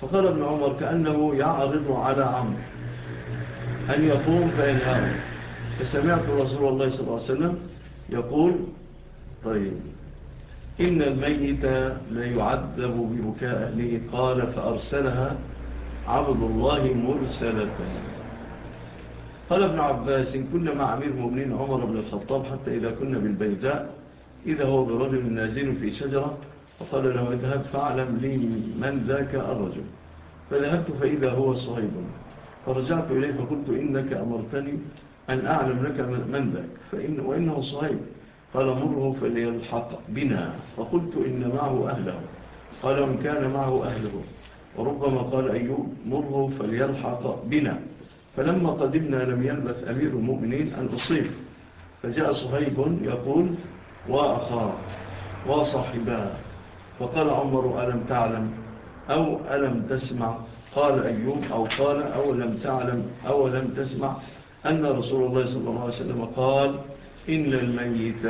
فقال ابن عمر كأنه يعرض على عمر أن يقوم؟ فإنهاره فسمعت رسول الله صلى الله عليه وسلم يقول طيب إن الميت لا يعذب ببكاء أهله قال فأرسلها عبد الله مرسلة قال ابن عباس كنا مع أمير مؤمنين عمر بن الخطاب حتى إذا كنا بالبيداء إذا هو برجل نازل في شجرة فقال له اذهب فاعلم لي من ذاك الرجل. فذهبت فإذا هو صاحب فرجعت إليه فقلت إنك أمرتني أن أعلم لك من ذاك. فإن وإنه صاحب قال مره فليلحق بنا. فقلت إن معه أهله. قال وإن كان معه أهله. وربما قال أيوب مره فليلحق بنا. فلما قدمنا لم يلبث أمير المؤمنين أن أصيب. فجاء صهيب يقول وأخاه وصاحباه فقال عمر ألم تعلم؟ أو ألم تسمع؟ قال أيوب أو قال أو لم تعلم؟ أو لم تسمع؟ أن رسول الله صلى الله عليه وسلم قال إن الميت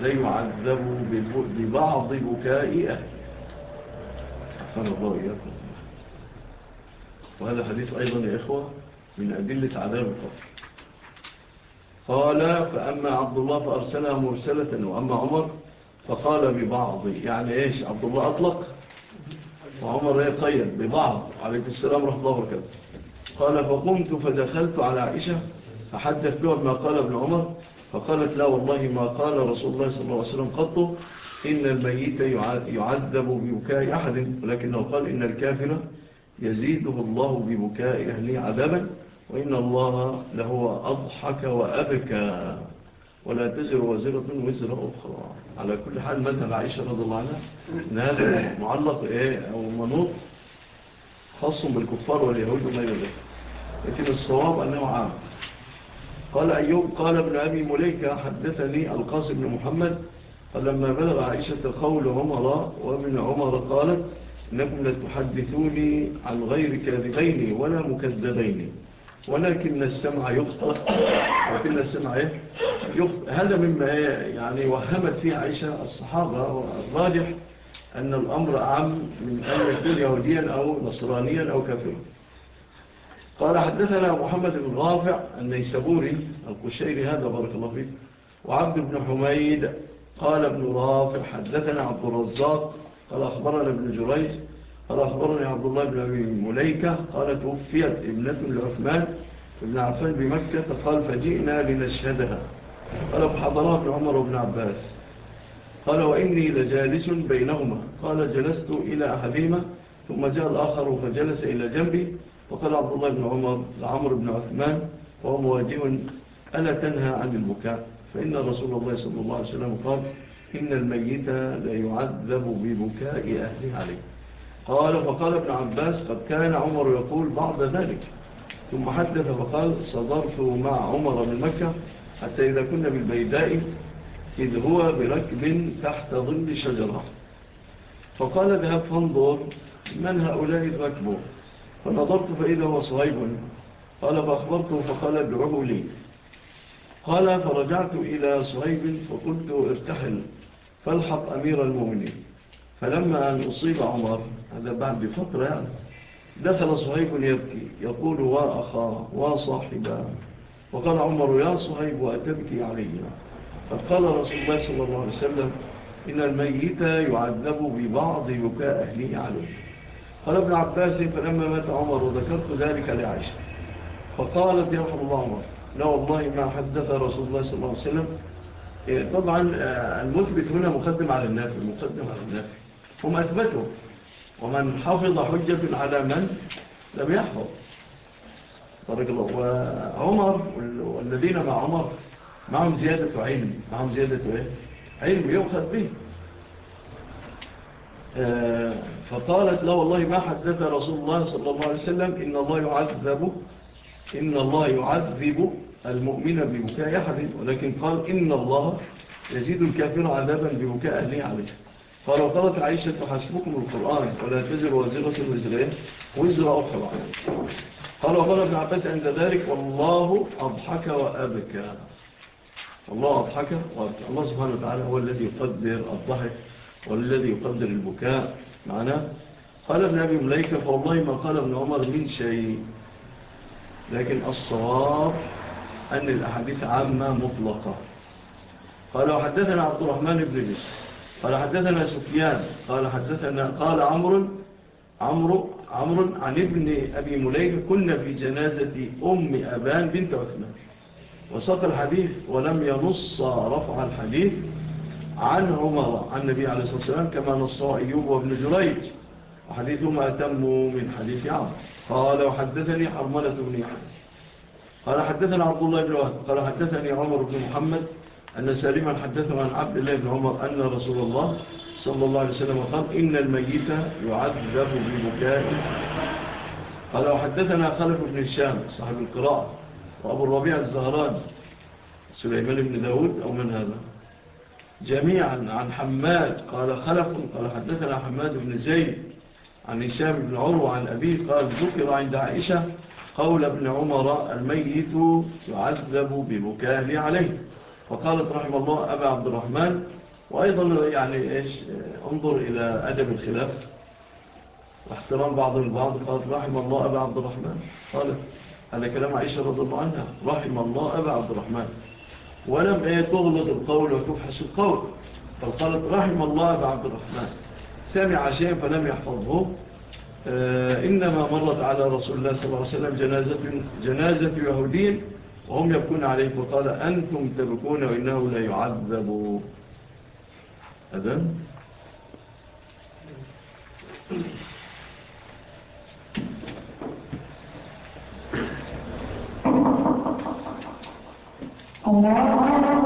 ليعذبوا يعذب ببعض بكائه أحسن الله إياكم وهذا حديث أيضا يا إخوة من أدلة عذاب القبر. قال فأما عبد الله فأرسلها مرسلة وأما عمر فقال ببعض. يعني إيش؟ عبد الله أطلق وعمر يقيد ببعض. عليه السلام رحمة الله وكذا قال فقمت فدخلت على عائشة فحدث بها ما قال ابن عمر فقالت لا والله ما قال رسول الله صلى الله عليه وسلم قط. إن الميت يعذب ببكاء أحد ولكنه قال إن الكافر يزيده الله ببكاء أهله عذابا وإن الله لهو أضحك وأبكى ولا تزر وزرة وزر أخرى. على كل حال مذهب عائشة رضي الله عنها إن هذا معلق إيه أو منوط خاص بالكفار واليهود وما يبقى لكن الصواب أنه عام. قال أيوب قال ابن أبي مليكة حدثني القاسم بن محمد فلما بلغ عائشة قول عمر ومن عمر قالت إنكم لتحدثوني عن غير كاذبين ولا مكذبين. ولكن السمع يخطئ. ولكن السمع يخطئ. هذا مما يعني وهمت فيه عائشة الصحابة والراجح أن الأمر أعم من أن يكون يهوديا أو نصرانيا أو كافرا قال حدثنا محمد بن غافع النيسابوري القشيري هذا بارك الله فيه وعبد بن حميد قال ابن رافع حدثنا عبد الرزاق قال أخبرنا ابن جريج قال أخبرني عبد الله بن أبي مليكة قال توفيت ابنة لعثمان ابن عفان بمكة قال فجئنا لنشهدها. قال بحضرات عمر وابن عباس. قال وإني لجالس بينهما. قال جلست إلى أحدهما ثم جاء الآخر فجلس إلى جنبي وقال عبد الله بن عمر لعمر بن عثمان وهو مواجه ألا تنهى عن البكاء؟ فإن رسول الله صلى الله عليه وسلم قال إن الميت لا يعذب ببكاء أهله عليه. قال فقال ابن عباس قد كان عمر يقول بعد ذلك. ثم حدث فقال صدرت مع عمر من مكة حتى إذا كنا بالبيداء إذ هو بركب تحت ظل شجرة. فقال ذهب فانظر من هؤلاء الركب. فنظرت فإذا هو صهيب قال فأخبرته فقال ادعوه لي. قال فرجعت إلى صهيب فقلت ارتحل. فالحق أمير المؤمنين. فلما أن أصيب عمر هذا بعد فترة دخل صهيب يبكي. يقول وأخا وصاحبا وقال عمر يا صهيب وأتبكي علي. فقال رسول الله صلى الله عليه وسلم إن الميت يعذب ببعض بكاء أهله عليه. قال ابن عباس فلما مات عمر وذكرت ذلك لعائشة. فقالت يرحم الله عمر لا والله ما حدث رسول الله صلى الله عليه وسلم. إيه، طبعا آه، المثبت هنا مقدم على النافع مقدم على النافع. هم أثبتوا. ومن حفظ حجة على من لم يحفظ. طريق الله. وعمر والذين مع عمر معهم زيادة علم. معهم زيادة إيه؟ علم يؤخذ به. آه، فقالت لا والله ما حدث رسول الله صلى الله عليه وسلم إن الله يعذبه إن الله يعذب المؤمن ببكاء أحد. ولكن قال إن الله يزيد الكافر عذابا ببكاء أهله عليه. فلو قالت عائشة حسبكم القرآن ولا تزر وزيرة وزرين وزر أخرى. قال وقال ابن عباس عند ذلك والله أضحك وأبكى. الله أضحك وأبكى. الله سبحانه وتعالى هو الذي يقدر الضحك والذي يقدر البكاء. معنا قال ابن أبي مليكة فوالله ما قال ابن عمر من شيء. لكن الصواب أن الأحاديث عامة مطلقة. قال وحدثنا عبد الرحمن بن بشر قال حدثنا سفيان قال حدثنا قال عمر عمرو عمر عن ابن أبي مليك كنا في جنازة أم أبان بنت عثمان. وساق الحديث ولم ينص رفع الحديث عن عمر عن النبي عليه الصلاة والسلام كما نص أيوب وابن جريج. وحديث ما أتم من حديث عمر قال وحدثني حرملة بن يحيى. قال حدثنا عبد الله بن وهب. قال حدثني عمر بن محمد أن سالما حدثه عن عبد الله بن عمر أن رسول الله صلى الله عليه وسلم قال إن الميت يعذب ببكاء. قال وحدثنا خلف بن الشام صاحب القراءة وأبو الربيع الزهران سليمان بن داود أو من هذا؟ جميعا عن حماد. قال خلف قال حدثنا حماد بن زيد عن هشام بن عروة عن أبيه قال ذكر عند عائشة قول ابن عمر الميت يعذب ببكاه عليه. فقالت رحم الله أبا عبد الرحمن وأيضا يعني إيش انظر إلى أدب الخلاف واحترام بعض البعض. قالت رحم الله أبا عبد الرحمن. قالت هذا كلام عائشة رضي الله عنها. رحم الله أبا عبد الرحمن. ولم تغلط القول وتفحش القول. بل قالت رحم الله أبا عبد الرحمن. سامع شيئا فلم يحفظه. آه، إنما مرت على رسول الله صلى الله عليه وسلم جنازة, جنازة يهودين وهم يبكون عليه فقال أنتم تبكون وإنه لا يعذب. هذا الله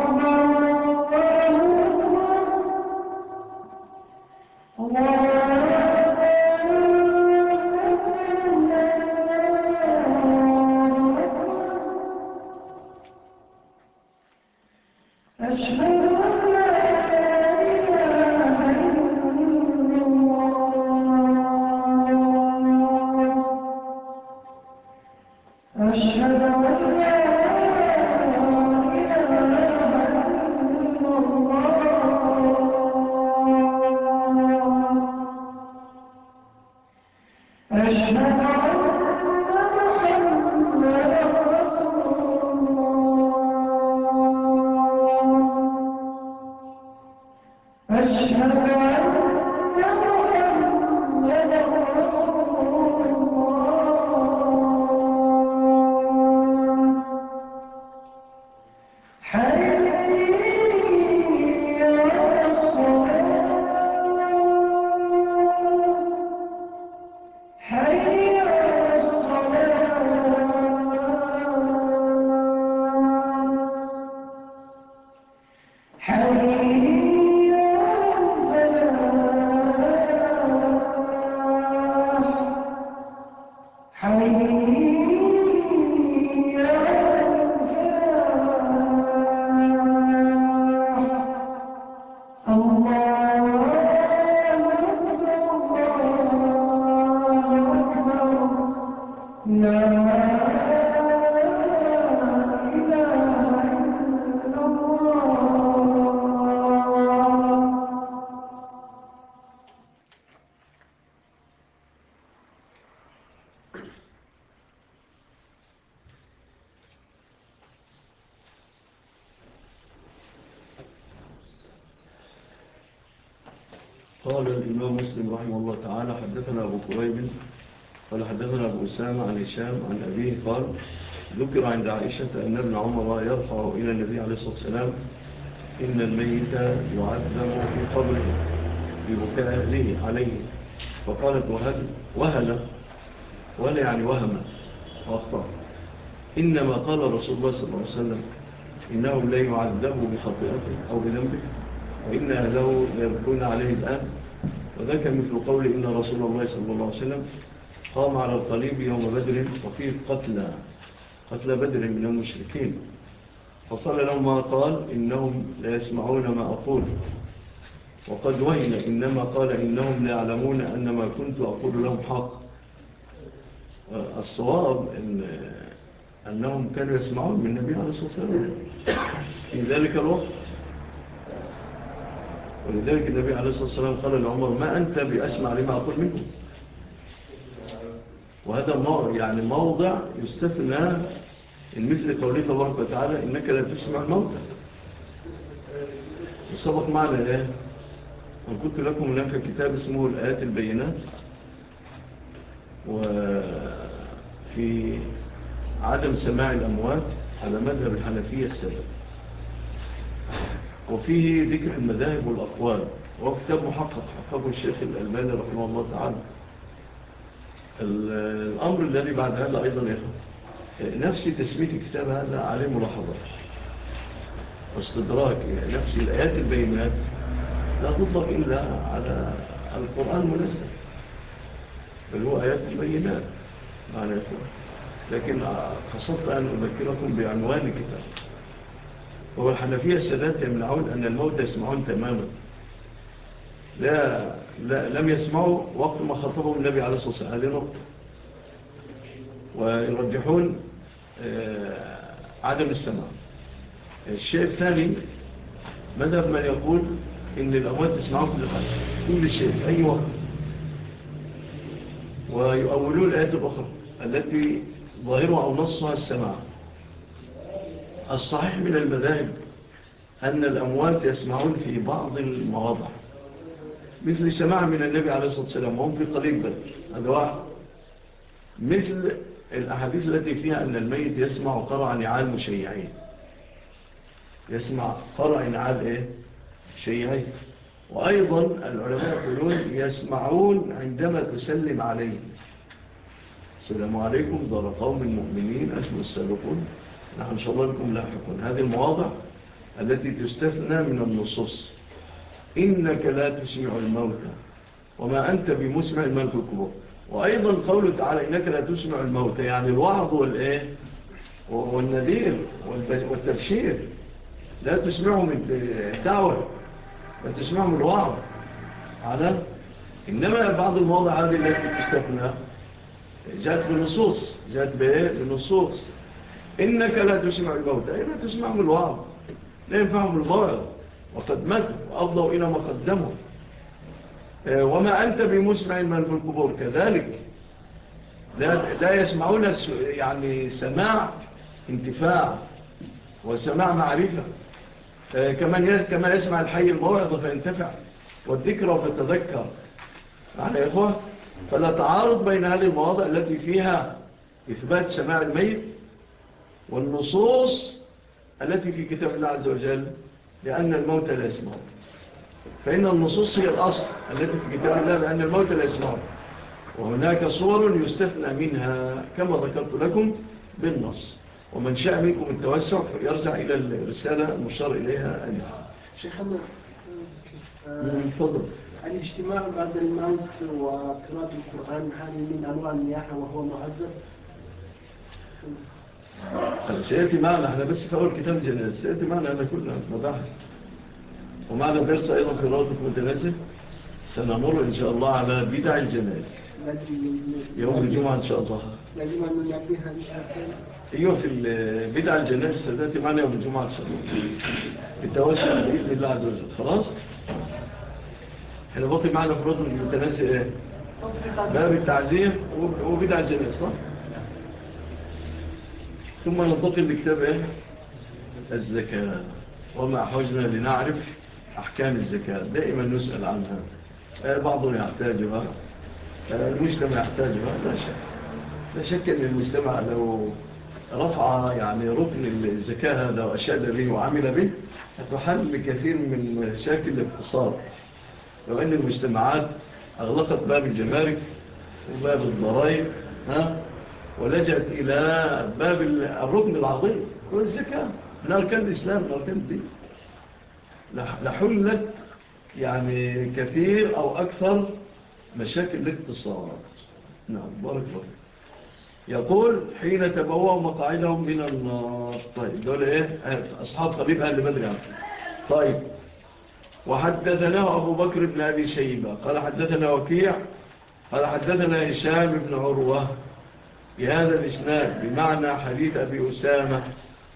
مسلم رحمه الله تعالى حدثنا أبو قريب قال حدثنا أبو أسامة عن هشام عن أبيه قال ذكر عند عائشة أن ابن عمر يرفع إلى النبي عليه الصلاة والسلام إن الميت يعذب في قبره ببكاء له عليه. فقالت وهل وهل ولا يعني وهم؟ وأخطأ إنما قال رسول الله صلى الله عليه وسلم إنهم لا يعذبوا بخطئته أو بذنبه وإن أهله يبكون عليه الآن وذلك مثل قوله إن رسول الله صلى الله عليه وسلم قام على القليب يوم بدر وفيه قتلى قتلى بدر من المشركين. فصل لهم ما قال إنهم لا يسمعون ما أقول. وقد وين إنما قال إنهم لا يعلمون أن ما كنت أقول لهم حق. الصواب إن أنهم كانوا يسمعون من النبي عليه الصلاة والسلام. في ذلك الوقت ولذلك النبي عليه الصلاة والسلام قال لعمر ما أنت بأسمع لما أقول منه؟ وهذا يعني موضع يستثنى المثل قوله تبارك وتعالى إنك لا تسمع الموتى. وسبق معنا إيه؟ وقلت لكم هناك كتاب اسمه الآيات البينات. وفي عدم سماع الأموات على مذهب الحنفية السابق. وفيه ذكر المذاهب والأقوال وهو كتاب محقق حققه الشيخ الألماني رحمه الله تعالى. الأمر الذي بعد هذا أيضا نفس تسمية الكتاب هذا عليه ملاحظة. واستدراك نفس الآيات البينات لا تطلق إلا على القرآن المنزل بل هو آيات البينات معنى لكن قصدت أن أذكركم بعنوان الكتاب. هو الحنفية السادات يمنعون أن الموت يسمعون تماما. لا, لا لم يسمعوا وقت ما خطبهم النبي عليه الصلاة والسلام. هذه نقطة. ويرجحون آه، عدم السماع. الشيء الثاني مذهب من يقول إن الأموات تسمعون كل حاجة كل شيء أي وقت. ويؤولون الآيات الأخرى التي ظاهرها أو نصها السماع. الصحيح من المذاهب أن الأموات يسمعون في بعض المواضع. مثل السماع من النبي عليه الصلاة والسلام وهم في قليل بل. هذا واحد. مثل الأحاديث التي فيها أن الميت يسمع قرع نعال مشيعين. يسمع قرع نعال إيه؟ شيعين. وأيضا العلماء يقولون يسمعون عندما تسلم عليه. السلام عليكم دار قوم المؤمنين أشم السابقون نحن شاء الله لكم لاحقون هذه المواضع التي تستثنى من النصوص. إنك لا تسمع الموتى وما أنت بمسمع من في الكبر وأيضا قوله تعالى إنك لا تسمع الموتى يعني الوعظ والإيه؟ والنذير والتبشير. لا تسمعهم الدعوة لا تسمعهم الوعظ. على؟ إنما بعض المواضع هذه التي تستثنى جاءت بنصوص جاءت بنصوص إنك لا تسمع البوت لا تسمعهم الوعظ لا ينفعهم البوعظ وقد ماتوا وأفضوا إلى ما قدموا. آه، وما أنت بمسمع من في القبور. كذلك لا, لا يسمعون يعني سماع انتفاع وسماع معرفة. آه، كمان كما يسمع الحي الموعظة فينتفع والذكرى فتذكر معنى يا إخوة فلا تعارض بين هذه المواضع التي فيها إثبات سماع الميت والنصوص التي في كتاب الله عز وجل لأن الموت لا يسمعه فإن النصوص هي الأصل التي في كتاب الله لأن الموت لا يسمعه وهناك صور يستثنى منها كما ذكرت لكم بالنص. ومن شاء منكم التوسع يرجع إلى الرسالة المشار إليها أنه شيخنا تفضل. الاجتماع بعد الموت وقراءة القرآن هذه من أنواع المياحة وهو معذر سيأتي معنا إحنا بس في أول كتاب الجنازة سيأتي معنا هذا كله مباحث ومعنا درس أيضا في روضك الجنازة سنمر إن شاء الله على بدع الجنازة. يوم الجمعة إن شاء الله. أيوة في بدع الجنازة سيأتي معنا يوم الجمعة إن شاء الله. بالتوسع بإذن الله عز وجل. خلاص؟ إحنا باقي معنا في روضك الجنازة آه، باب التعزير وبدع الجنازة صح؟ ثم ننتقل بكتاب إيه؟ الزكاة. وما حوجنا لنعرف أحكام الزكاة. دائما نسأل عنها. آه، بعضهم يحتاجها. آه، المجتمع يحتاجها. لا شك. لا شك أن المجتمع لو رفع يعني ركن الزكاة هذا وأشاد به وعمل به هتحل بكثير من شاكل الاقتصاد. لو أن المجتمعات أغلقت باب الجمارك وباب الضرائب ها؟ ولجأت إلى باب الركن العظيم. هو الزكاة من أركان الإسلام من أركان الدين. لحلت يعني كثير أو أكثر مشاكل الاقتصاد. نعم بارك الله يقول حين تبوى مقاعدهم من النار. طيب دول إيه؟ أصحاب طبيب أهل بدري يعني. طيب. وحدثنا أبو بكر بن أبي شيبة. قال حدثنا وكيع. قال حدثنا هشام بن عروة. بهذا الإسناد بمعنى حديث أبي أسامة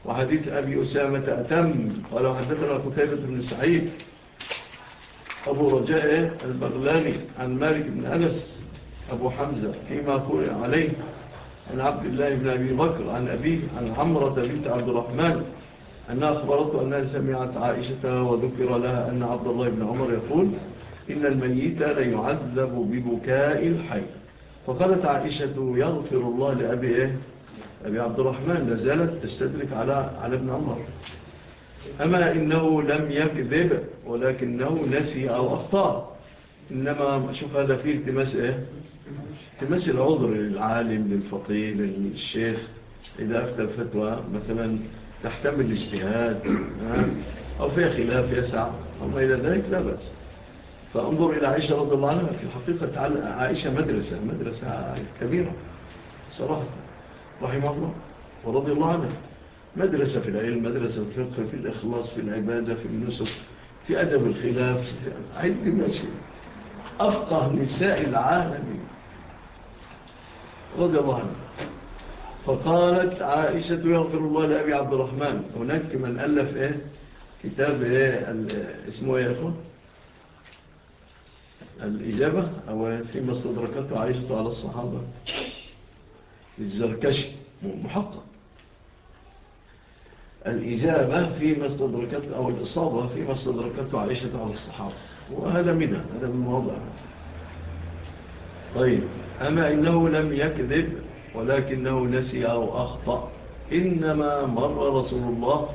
وحديث أبي أسامة أتم. ولو حدثنا الكتابة بن سعيد أبو رجاء البغلاني عن مالك بن أنس أبو حمزة فيما قول عليه عن عبد الله بن أبي بكر عن أبيه عن عمرة بنت عبد الرحمن أنها أخبرته أنها سمعت عائشة وذكر لها أن عبد الله بن عمر يقول إن الميت ليعذب ببكاء الحي. فقالت عائشة يغفر الله لأبي إيه؟ أبي عبد الرحمن لازالت تستدرك على, على ابن عمر. أما إنه لم يكذب ولكنه نسي أو أخطأ. إنما أشوف هذا فيه التماس إيه؟ التماس العذر للعالم للفقيه للشيخ. إذا أفتى الفتوى مثلا تحتمل الاجتهاد أو فيها خلاف يسع. أما إلى ذلك لا بأس. فانظر إلى عائشة رضي الله عنها في الحقيقة عائشة مدرسة مدرسة كبيرة صراحة رحمه الله ورضي الله عنها. مدرسة في العلم مدرسة في الفقه في الإخلاص في العبادة في النسخ في أدب الخلاف عندي ماشي أفقه نساء العالم. رضي الله عنها. فقالت عائشة يغفر الله لأبي عبد الرحمن. هناك من ألف إيه؟ كتاب إيه؟ اسمه إيه يا أخوان؟ الإجابة؟ أو فيما استدركته عائشة على الصحابة. الزركشي محقق. الإجابة فيما استدركته أو الإصابة فيما استدركته عائشة على الصحابة. وهذا منها هذا من موضع طيب. أما إنه لم يكذب ولكنه نسي أو أخطأ إنما مر رسول الله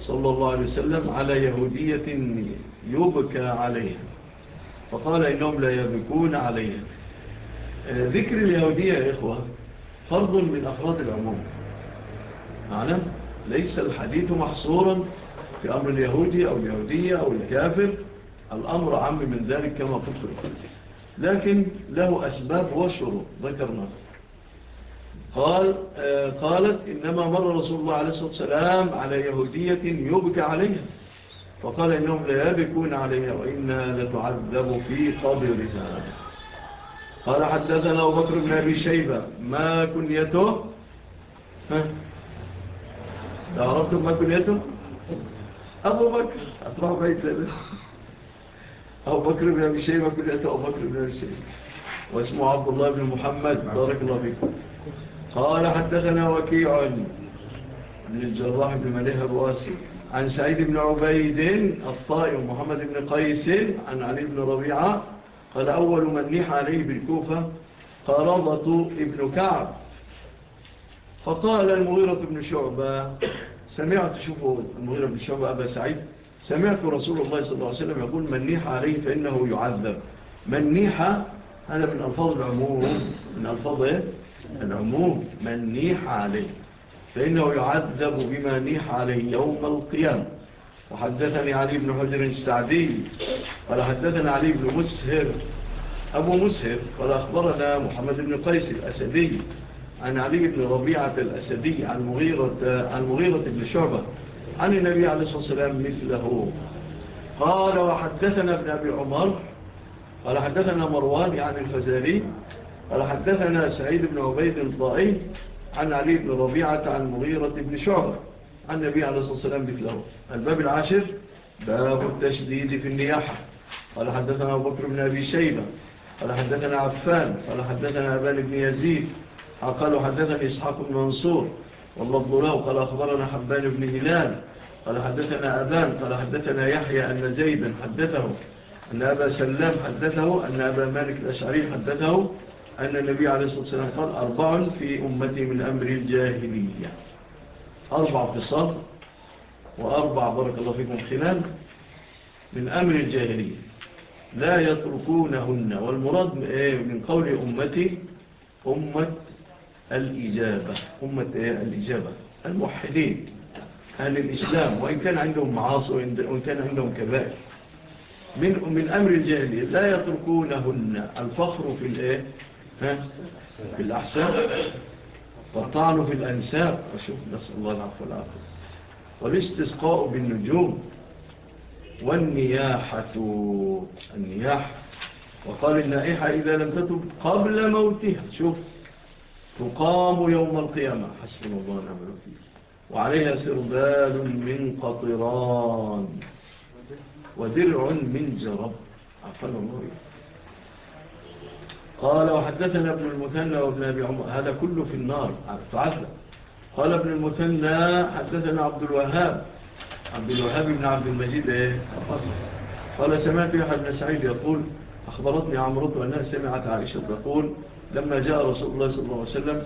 صلى الله عليه وسلم على يهودية يبكى عليها. فقال إنهم لا يبكون عليها. آه، ذكر اليهودية يا إخوة فرض من أفراد العموم. معنا ليس الحديث محصورا في أمر اليهودي أو اليهودية أو الكافر. الأمر عام من ذلك كما قلت لكن له أسباب وشروط ذكرناها قال آه، قالت إنما مر رسول الله عليه الصلاة والسلام على يهودية يبكى عليها. فقال إنهم لا يبكون عليها وإنا لتعذب في قبرها قال حدثنا أبو بكر بن أبي شيبة ما كنيته؟ ها؟ عرفتم ما كنيته؟ أبو بكر. أطلع بيت لبس. أبو بكر بن أبي شيبة كنيته أبو بكر بن أبي شيبة. واسمه عبد الله بن محمد. بارك الله فيكم قال حدثنا وكيع بن الجراح بن مليها بواسي عن سعيد بن عبيد الطائم محمد بن قيس عن علي بن ربيعة قال أول من نيح عليه بالكوفة قرضة ابن كعب. فقال المغيرة بن شعبة سمعت شوفوا المغيرة بن شعبة أبا سعيد سمعت رسول الله صلى الله عليه وسلم يقول من نيح عليه فإنه يعذب. من نح هذا من ألفاظ العموم من ألفاظ إيه؟ العموم. من نيح عليه. فإنه يعذب بما نيح عليه يوم القيامة. وحدثني علي بن حجر السعدي قال حدثنا علي بن مسهر أبو مسهر قال أخبرنا محمد بن قيس الأسدي عن علي بن ربيعة الأسدي عن مغيرة, عن مغيرة بن شعبة عن النبي عليه الصلاة والسلام مثله. قال وحدثنا ابن أبي عمر قال حدثنا مروان عن الفزاري قال حدثنا سعيد بن عبيد الضائي عن علي بن ربيعة عن مغيرة بن شعبة. عن النبي عليه الصلاة والسلام بكله الباب العاشر باب التشديد في النياحة. قال حدثنا أبو بكر بن أبي شيبة. قال حدثنا عفان. قال حدثنا أبان بن يزيد. قالوا حدثني إسحاق بن منصور. والله الضلاو قال أخبرنا حبان بن هلال. قال حدثنا أبان. قال حدثنا يحيى أن زيدا حدثه. أن أبا سلام حدثه. أن أبا مالك الأشعري حدثه. أن النبي عليه الصلاة والسلام قال أربع في أمتي من أمر الجاهلية. أربع في وأربع بارك الله فيكم خلال من أمر الجاهلية. لا يتركونهن. والمراد من إيه؟ قول أمتي أمة الإجابة. أمة إيه؟ الإجابة. الموحدين. أهل الإسلام. وإن كان عندهم معاصي وإن كان عندهم كبائر. من من أمر الجاهلية. لا يتركونهن. الفخر في الآية؟ في الأحساب. في الأنساب. وشوف نسأل الله العفو العفو والاستسقاء بالنجوم. والنياحة. النياحة. وقال النائحة إذا لم تتب قبل موتها. شوف تقام يوم القيامة. حسن الله نعمل فيه وعليها سربال من قطران. ودرع من جرب. عفل الله قال وحدثنا ابن المثنى وابن أبي عمر. هذا كله في النار. تعذب قال ابن المثنى حدثنا عبد الوهاب. عبد الوهاب بن عبد المجيد إيه؟ قال سمعت أحد بن سعيد يقول أخبرتني عمرته أنها سمعت عائشة تقول لما جاء رسول الله صلى الله عليه وسلم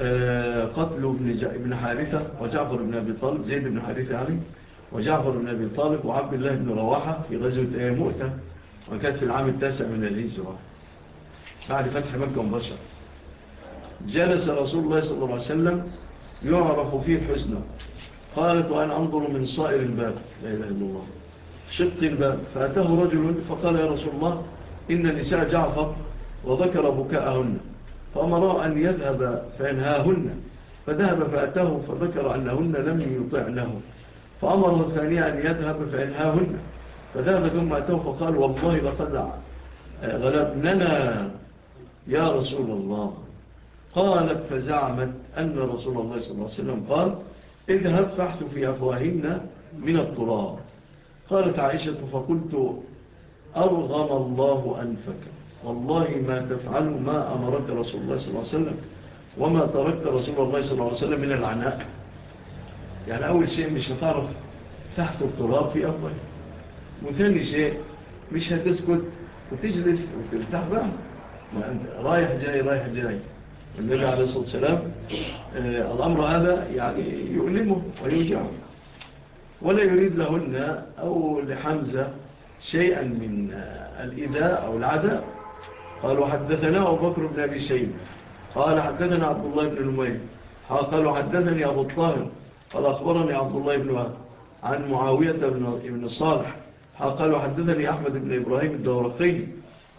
آه، قتل ابن, ابن حارثة وجعفر بن أبي طالب زيد بن حارثة علي وجعفر بن أبي طالب وعبد الله بن رواحة في غزوة مؤتة وكانت في العام التاسع من الهجرة. بعد فتح مكة مباشرة. جلس رسول الله صلى الله عليه وسلم يعرف فيه حزنة قالت وأنا أنظر من صائر الباب. لا إله إلا الله. شق الباب. فأتاه رجل فقال يا رسول الله إن نساء جعفر وذكر بكاءهن. فأمر أن يذهب فينهاهن فذهب فأتاه فذكر أنهن لم يطعنه فأمر الثانية أن يذهب فينهاهن فذهب ثم أتاه فقال والله لقد غلبننا يا رسول الله. قالت فزعمت أن رسول الله صلى الله عليه وسلم قال اذهب فاحث في أفواهن من الطراب قالت عائشة فقلت أرغم الله أنفك. والله ما تفعل ما أمرك رسول الله صلى الله عليه وسلم وما تركت رسول الله صلى الله عليه وسلم من العناء. يعني أول شيء مش هتعرف تحت التراب في أفواهن وثاني شيء مش هتسكت وتجلس وترتاح بقى. رايح جاي رايح جاي النبي عليه الصلاة والسلام الأمر هذا يعني يؤلمه ويوجعه ولا يريد لهن أو لحمزة شيئا من الإذاء أو العداء قال وحدثنا أبو بكر بن أبي شيب قال حدثنا عبد الله بن المين قال وحدثني أبو الطاهر قال أخبرني عبد الله بن عن معاوية بن صالح قال وحدثني أحمد بن إبراهيم الدورقي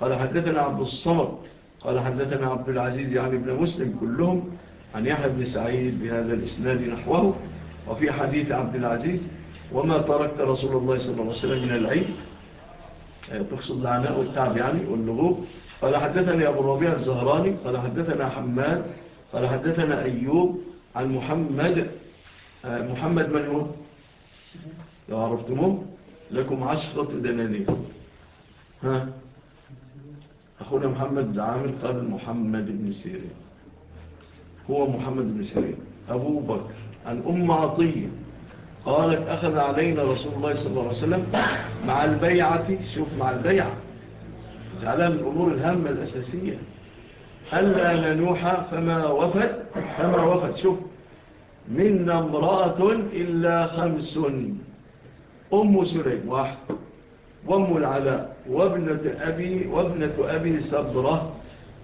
قال حدثنا عبد الصمد قال حدثنا عبد العزيز يعني ابن مسلم كلهم عن يحيى بن سعيد بهذا الإسناد نحوه وفي حديث عبد العزيز وما تركت رسول الله صلى الله عليه وسلم من العيد يعني تقصد العناء والتعب يعني والنبوغ. قال حدثنا أبو ربيع الزهراني قال حدثنا حماد قال حدثنا أيوب عن محمد آه، محمد من هو؟ لو عرفتموه لكم عشرة دنانير. ها؟ هنا محمد عامر قال محمد بن سيرين هو محمد بن سيرين أبو بكر الام عطية قالت أخذ علينا رسول الله صلى الله عليه وسلم مع البيعة شوف مع البيعة جعلها من الأمور الهامة الأساسية ألا ننوح فما وفت فما وفت شوف۔ منا امرأة إلا خمس. أم سليم واحد۔ وام العلاء وابنة أبي, وابنة أبي سبرة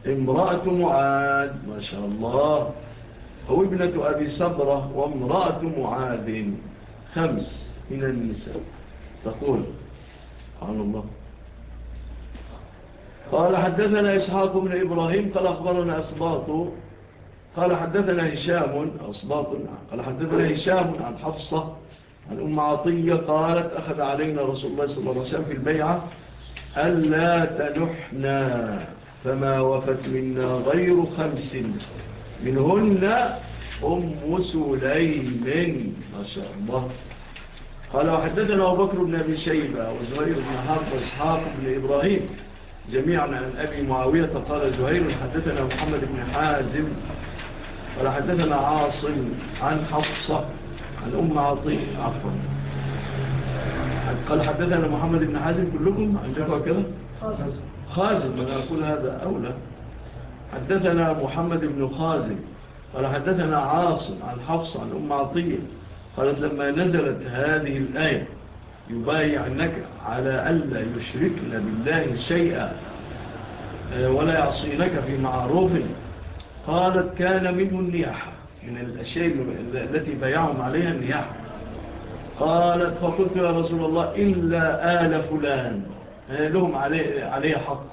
امرأة معاد ما شاء الله. هو ابنة أبي سبرة وامرأة معاد خمس من النساء. تقول سبحان الله. قال حدثنا إسحاق بن إبراهيم قال أخبرنا أصباط قال حدثنا هشام. أصباط قال حدثنا هشام عن حفصة. الأم عطية قالت أخذ علينا رسول الله صلى الله عليه وسلم في البيعة ألا تنحنا فما وفت منا غير خمس. منهن أم سليم ما شاء الله. قال وحدثنا أبو بكر بن أبي شيبة وزهير بن حرب وإسحاق بن إبراهيم جميعا عن أبي معاوية. قال زهير حدثنا محمد بن حازم قال حدثنا عاصم عن حفصة الأم عطية عفوا. قال حدثنا محمد بن حازم كلكم. عندكم كذا خازم. أنا أقول هذا أولى. حدثنا محمد بن خازم. قال حدثنا عاصم عن حفص عن أم عطية قالت لما نزلت هذه الآية يبايعنك على ألا يشركن بالله شيئا آه، ولا يعصينك في معروف. قالت كان منه النياحة. من الأشياء التي بايعهم عليها النياح. قالت فقلت يا رسول الله إلا آل فلان. آه، لهم عليه, عليه حق.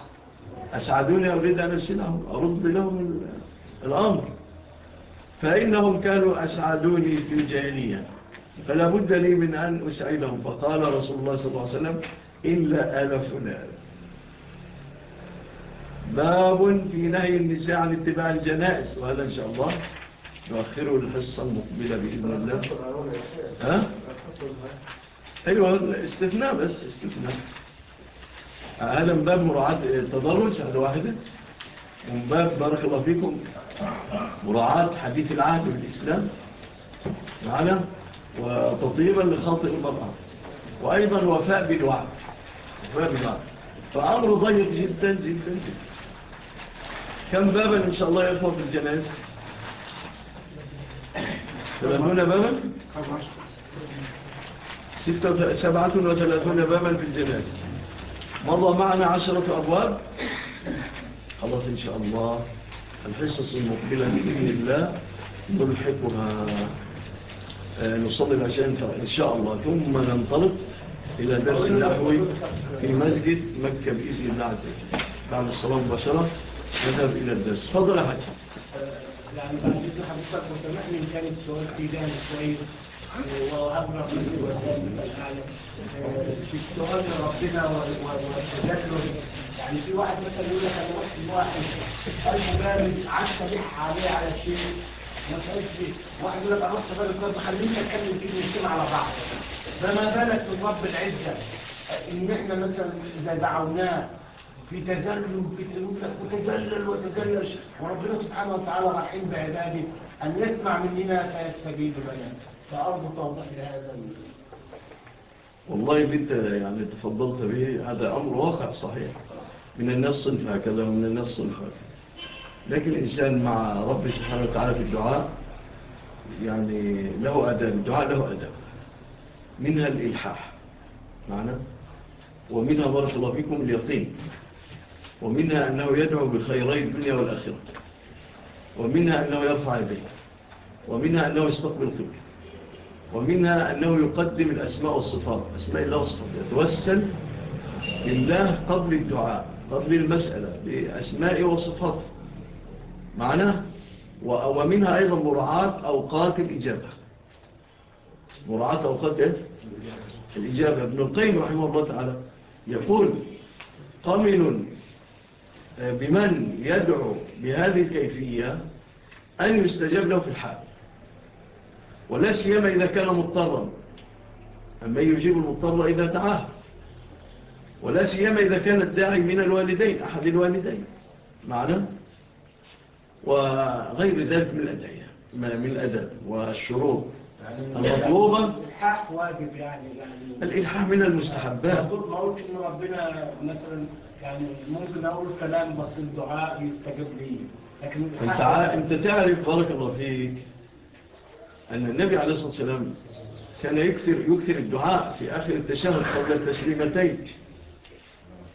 أسعدوني أريد أن أسلهم أرد لهم الأمر. فإنهم كانوا أسعدوني في الجاهلية فلابد لي من أن أسعدهم فقال رسول الله صلى الله عليه وسلم إلا آل فلان. باب في نهي النساء عن اتباع الجنائز. وهذا إن شاء الله. يؤخر للحصة المقبلة بإذن الله. ها؟ أه؟ أيوة استثناء بس استثناء. هذا من باب مراعاة التدرج هذا واحدة. ومن باب بارك الله فيكم. مراعاة حديث العهد بالإسلام. معنا؟ وتطيبا لخاطئ المرأة. وأيضا وفاء بالوعد. وفاء بالوعد. فأمر ضيق جدا جدا جدا. كم بابا إن شاء الله يفوت الجنازة؟ ثمانون بابا ستة سبعة وثلاثون بابا في الجنازة. مضى معنا عشرة أبواب. خلاص إن شاء الله. الحصص المقبلة بإذن الله نلحقها. آه، نصلي العشاء إن شاء الله. ثم ننطلق إلى درس النحوي في مسجد مكة بإذن الله عز وجل. بعد الصلاة مباشرة نذهب إلى الدرس. فضل حكي يعني بعد اذن حضرتك وسامحني ان كان السؤال فيه جهل شوية وابرق في السؤال لربنا والتذلل يعني في واحد مثلا يقول لك أنا رحت واحد قلبه بارد عكس بيح عليه على الشيء ما تقولش واحد يقول لك أنا رحت بالي طب خليني اتكلم فيه ونشتم على بعض. فما بالك من رب العزة؟ إن إحنا مثلا إذا دعوناه بتذلل وتذلل وتذلل وربنا سبحانه وتعالى رحيم بعباده أن يسمع مننا فيستجيب لنا فأرجو توضح لهذا والله بنت يعني تفضلت به. هذا أمر واقع صحيح. من الناس صنف هكذا ومن الناس صنف هكذا. لكن الإنسان مع رب سبحانه وتعالى في الدعاء يعني له أدب. الدعاء له أدب. منها الإلحاح. معنا ومنها بارك الله فيكم اليقين. ومنها أنه يدعو بخيري الدنيا والآخرة. ومنها أنه يرفع يديه. ومنها أنه يستقبل قبله. ومنها أنه يقدم الأسماء والصفات. أسماء الله والصفات. يتوسل لله قبل الدعاء قبل المسألة بأسماء وصفات. معناه؟ ومنها أيضا مراعاة أوقات الإجابة. مراعاة أوقات إيه؟ الإجابة. ابن القيم رحمه الله تعالى يقول قمن آه، بمن يدعو بهذه الكيفية أن يستجاب له في الحال. ولا سيما إذا كان مضطرا. أما يجيب المضطر إذا دعاه. ولا سيما إذا كان الداعي من الوالدين أحد الوالدين. معنا؟ وغير ذلك من الأدعية من الأدب والشروط. يعني المطلوبة الإلحاح واجب يعني. يعني الإلحاح من المستحبات. ما أقولش إن ربنا مثلا يعني ممكن أقول كلام بس الدعاء يستجب لي لكن أنت أنت تعرف بارك الله فيك أن النبي عليه الصلاة والسلام كان يكثر يكثر الدعاء في آخر التشهد قبل التسليمتين.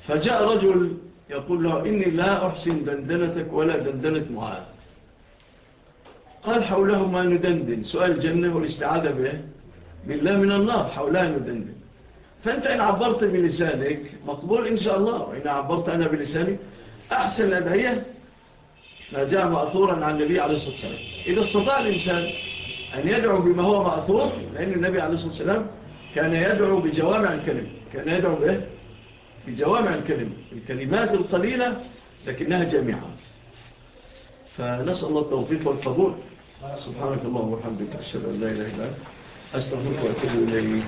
فجاء رجل يقول له إني لا أحسن دندنتك ولا دندنة معاذ. قال حولهما ندندن. سؤال الجنة والاستعادة به. بالله من الله حولها ندندن فأنت إن عبرت بلسانك مقبول إن شاء الله. وإن عبرت أنا بلساني أحسن الأدعية ما جاء مأثورا عن النبي عليه الصلاة والسلام. إذا استطاع الإنسان أن يدعو بما هو مأثور لأن النبي عليه الصلاة والسلام كان يدعو بجوامع الكلمة كان يدعو به بجوامع الكلمة الكلمات القليلة لكنها جامعة. فنسأل الله التوفيق والقبول. سبحانك الله وبحمدك أشهد أن لا إله إلا أنت. استغفرك واتوب إليك.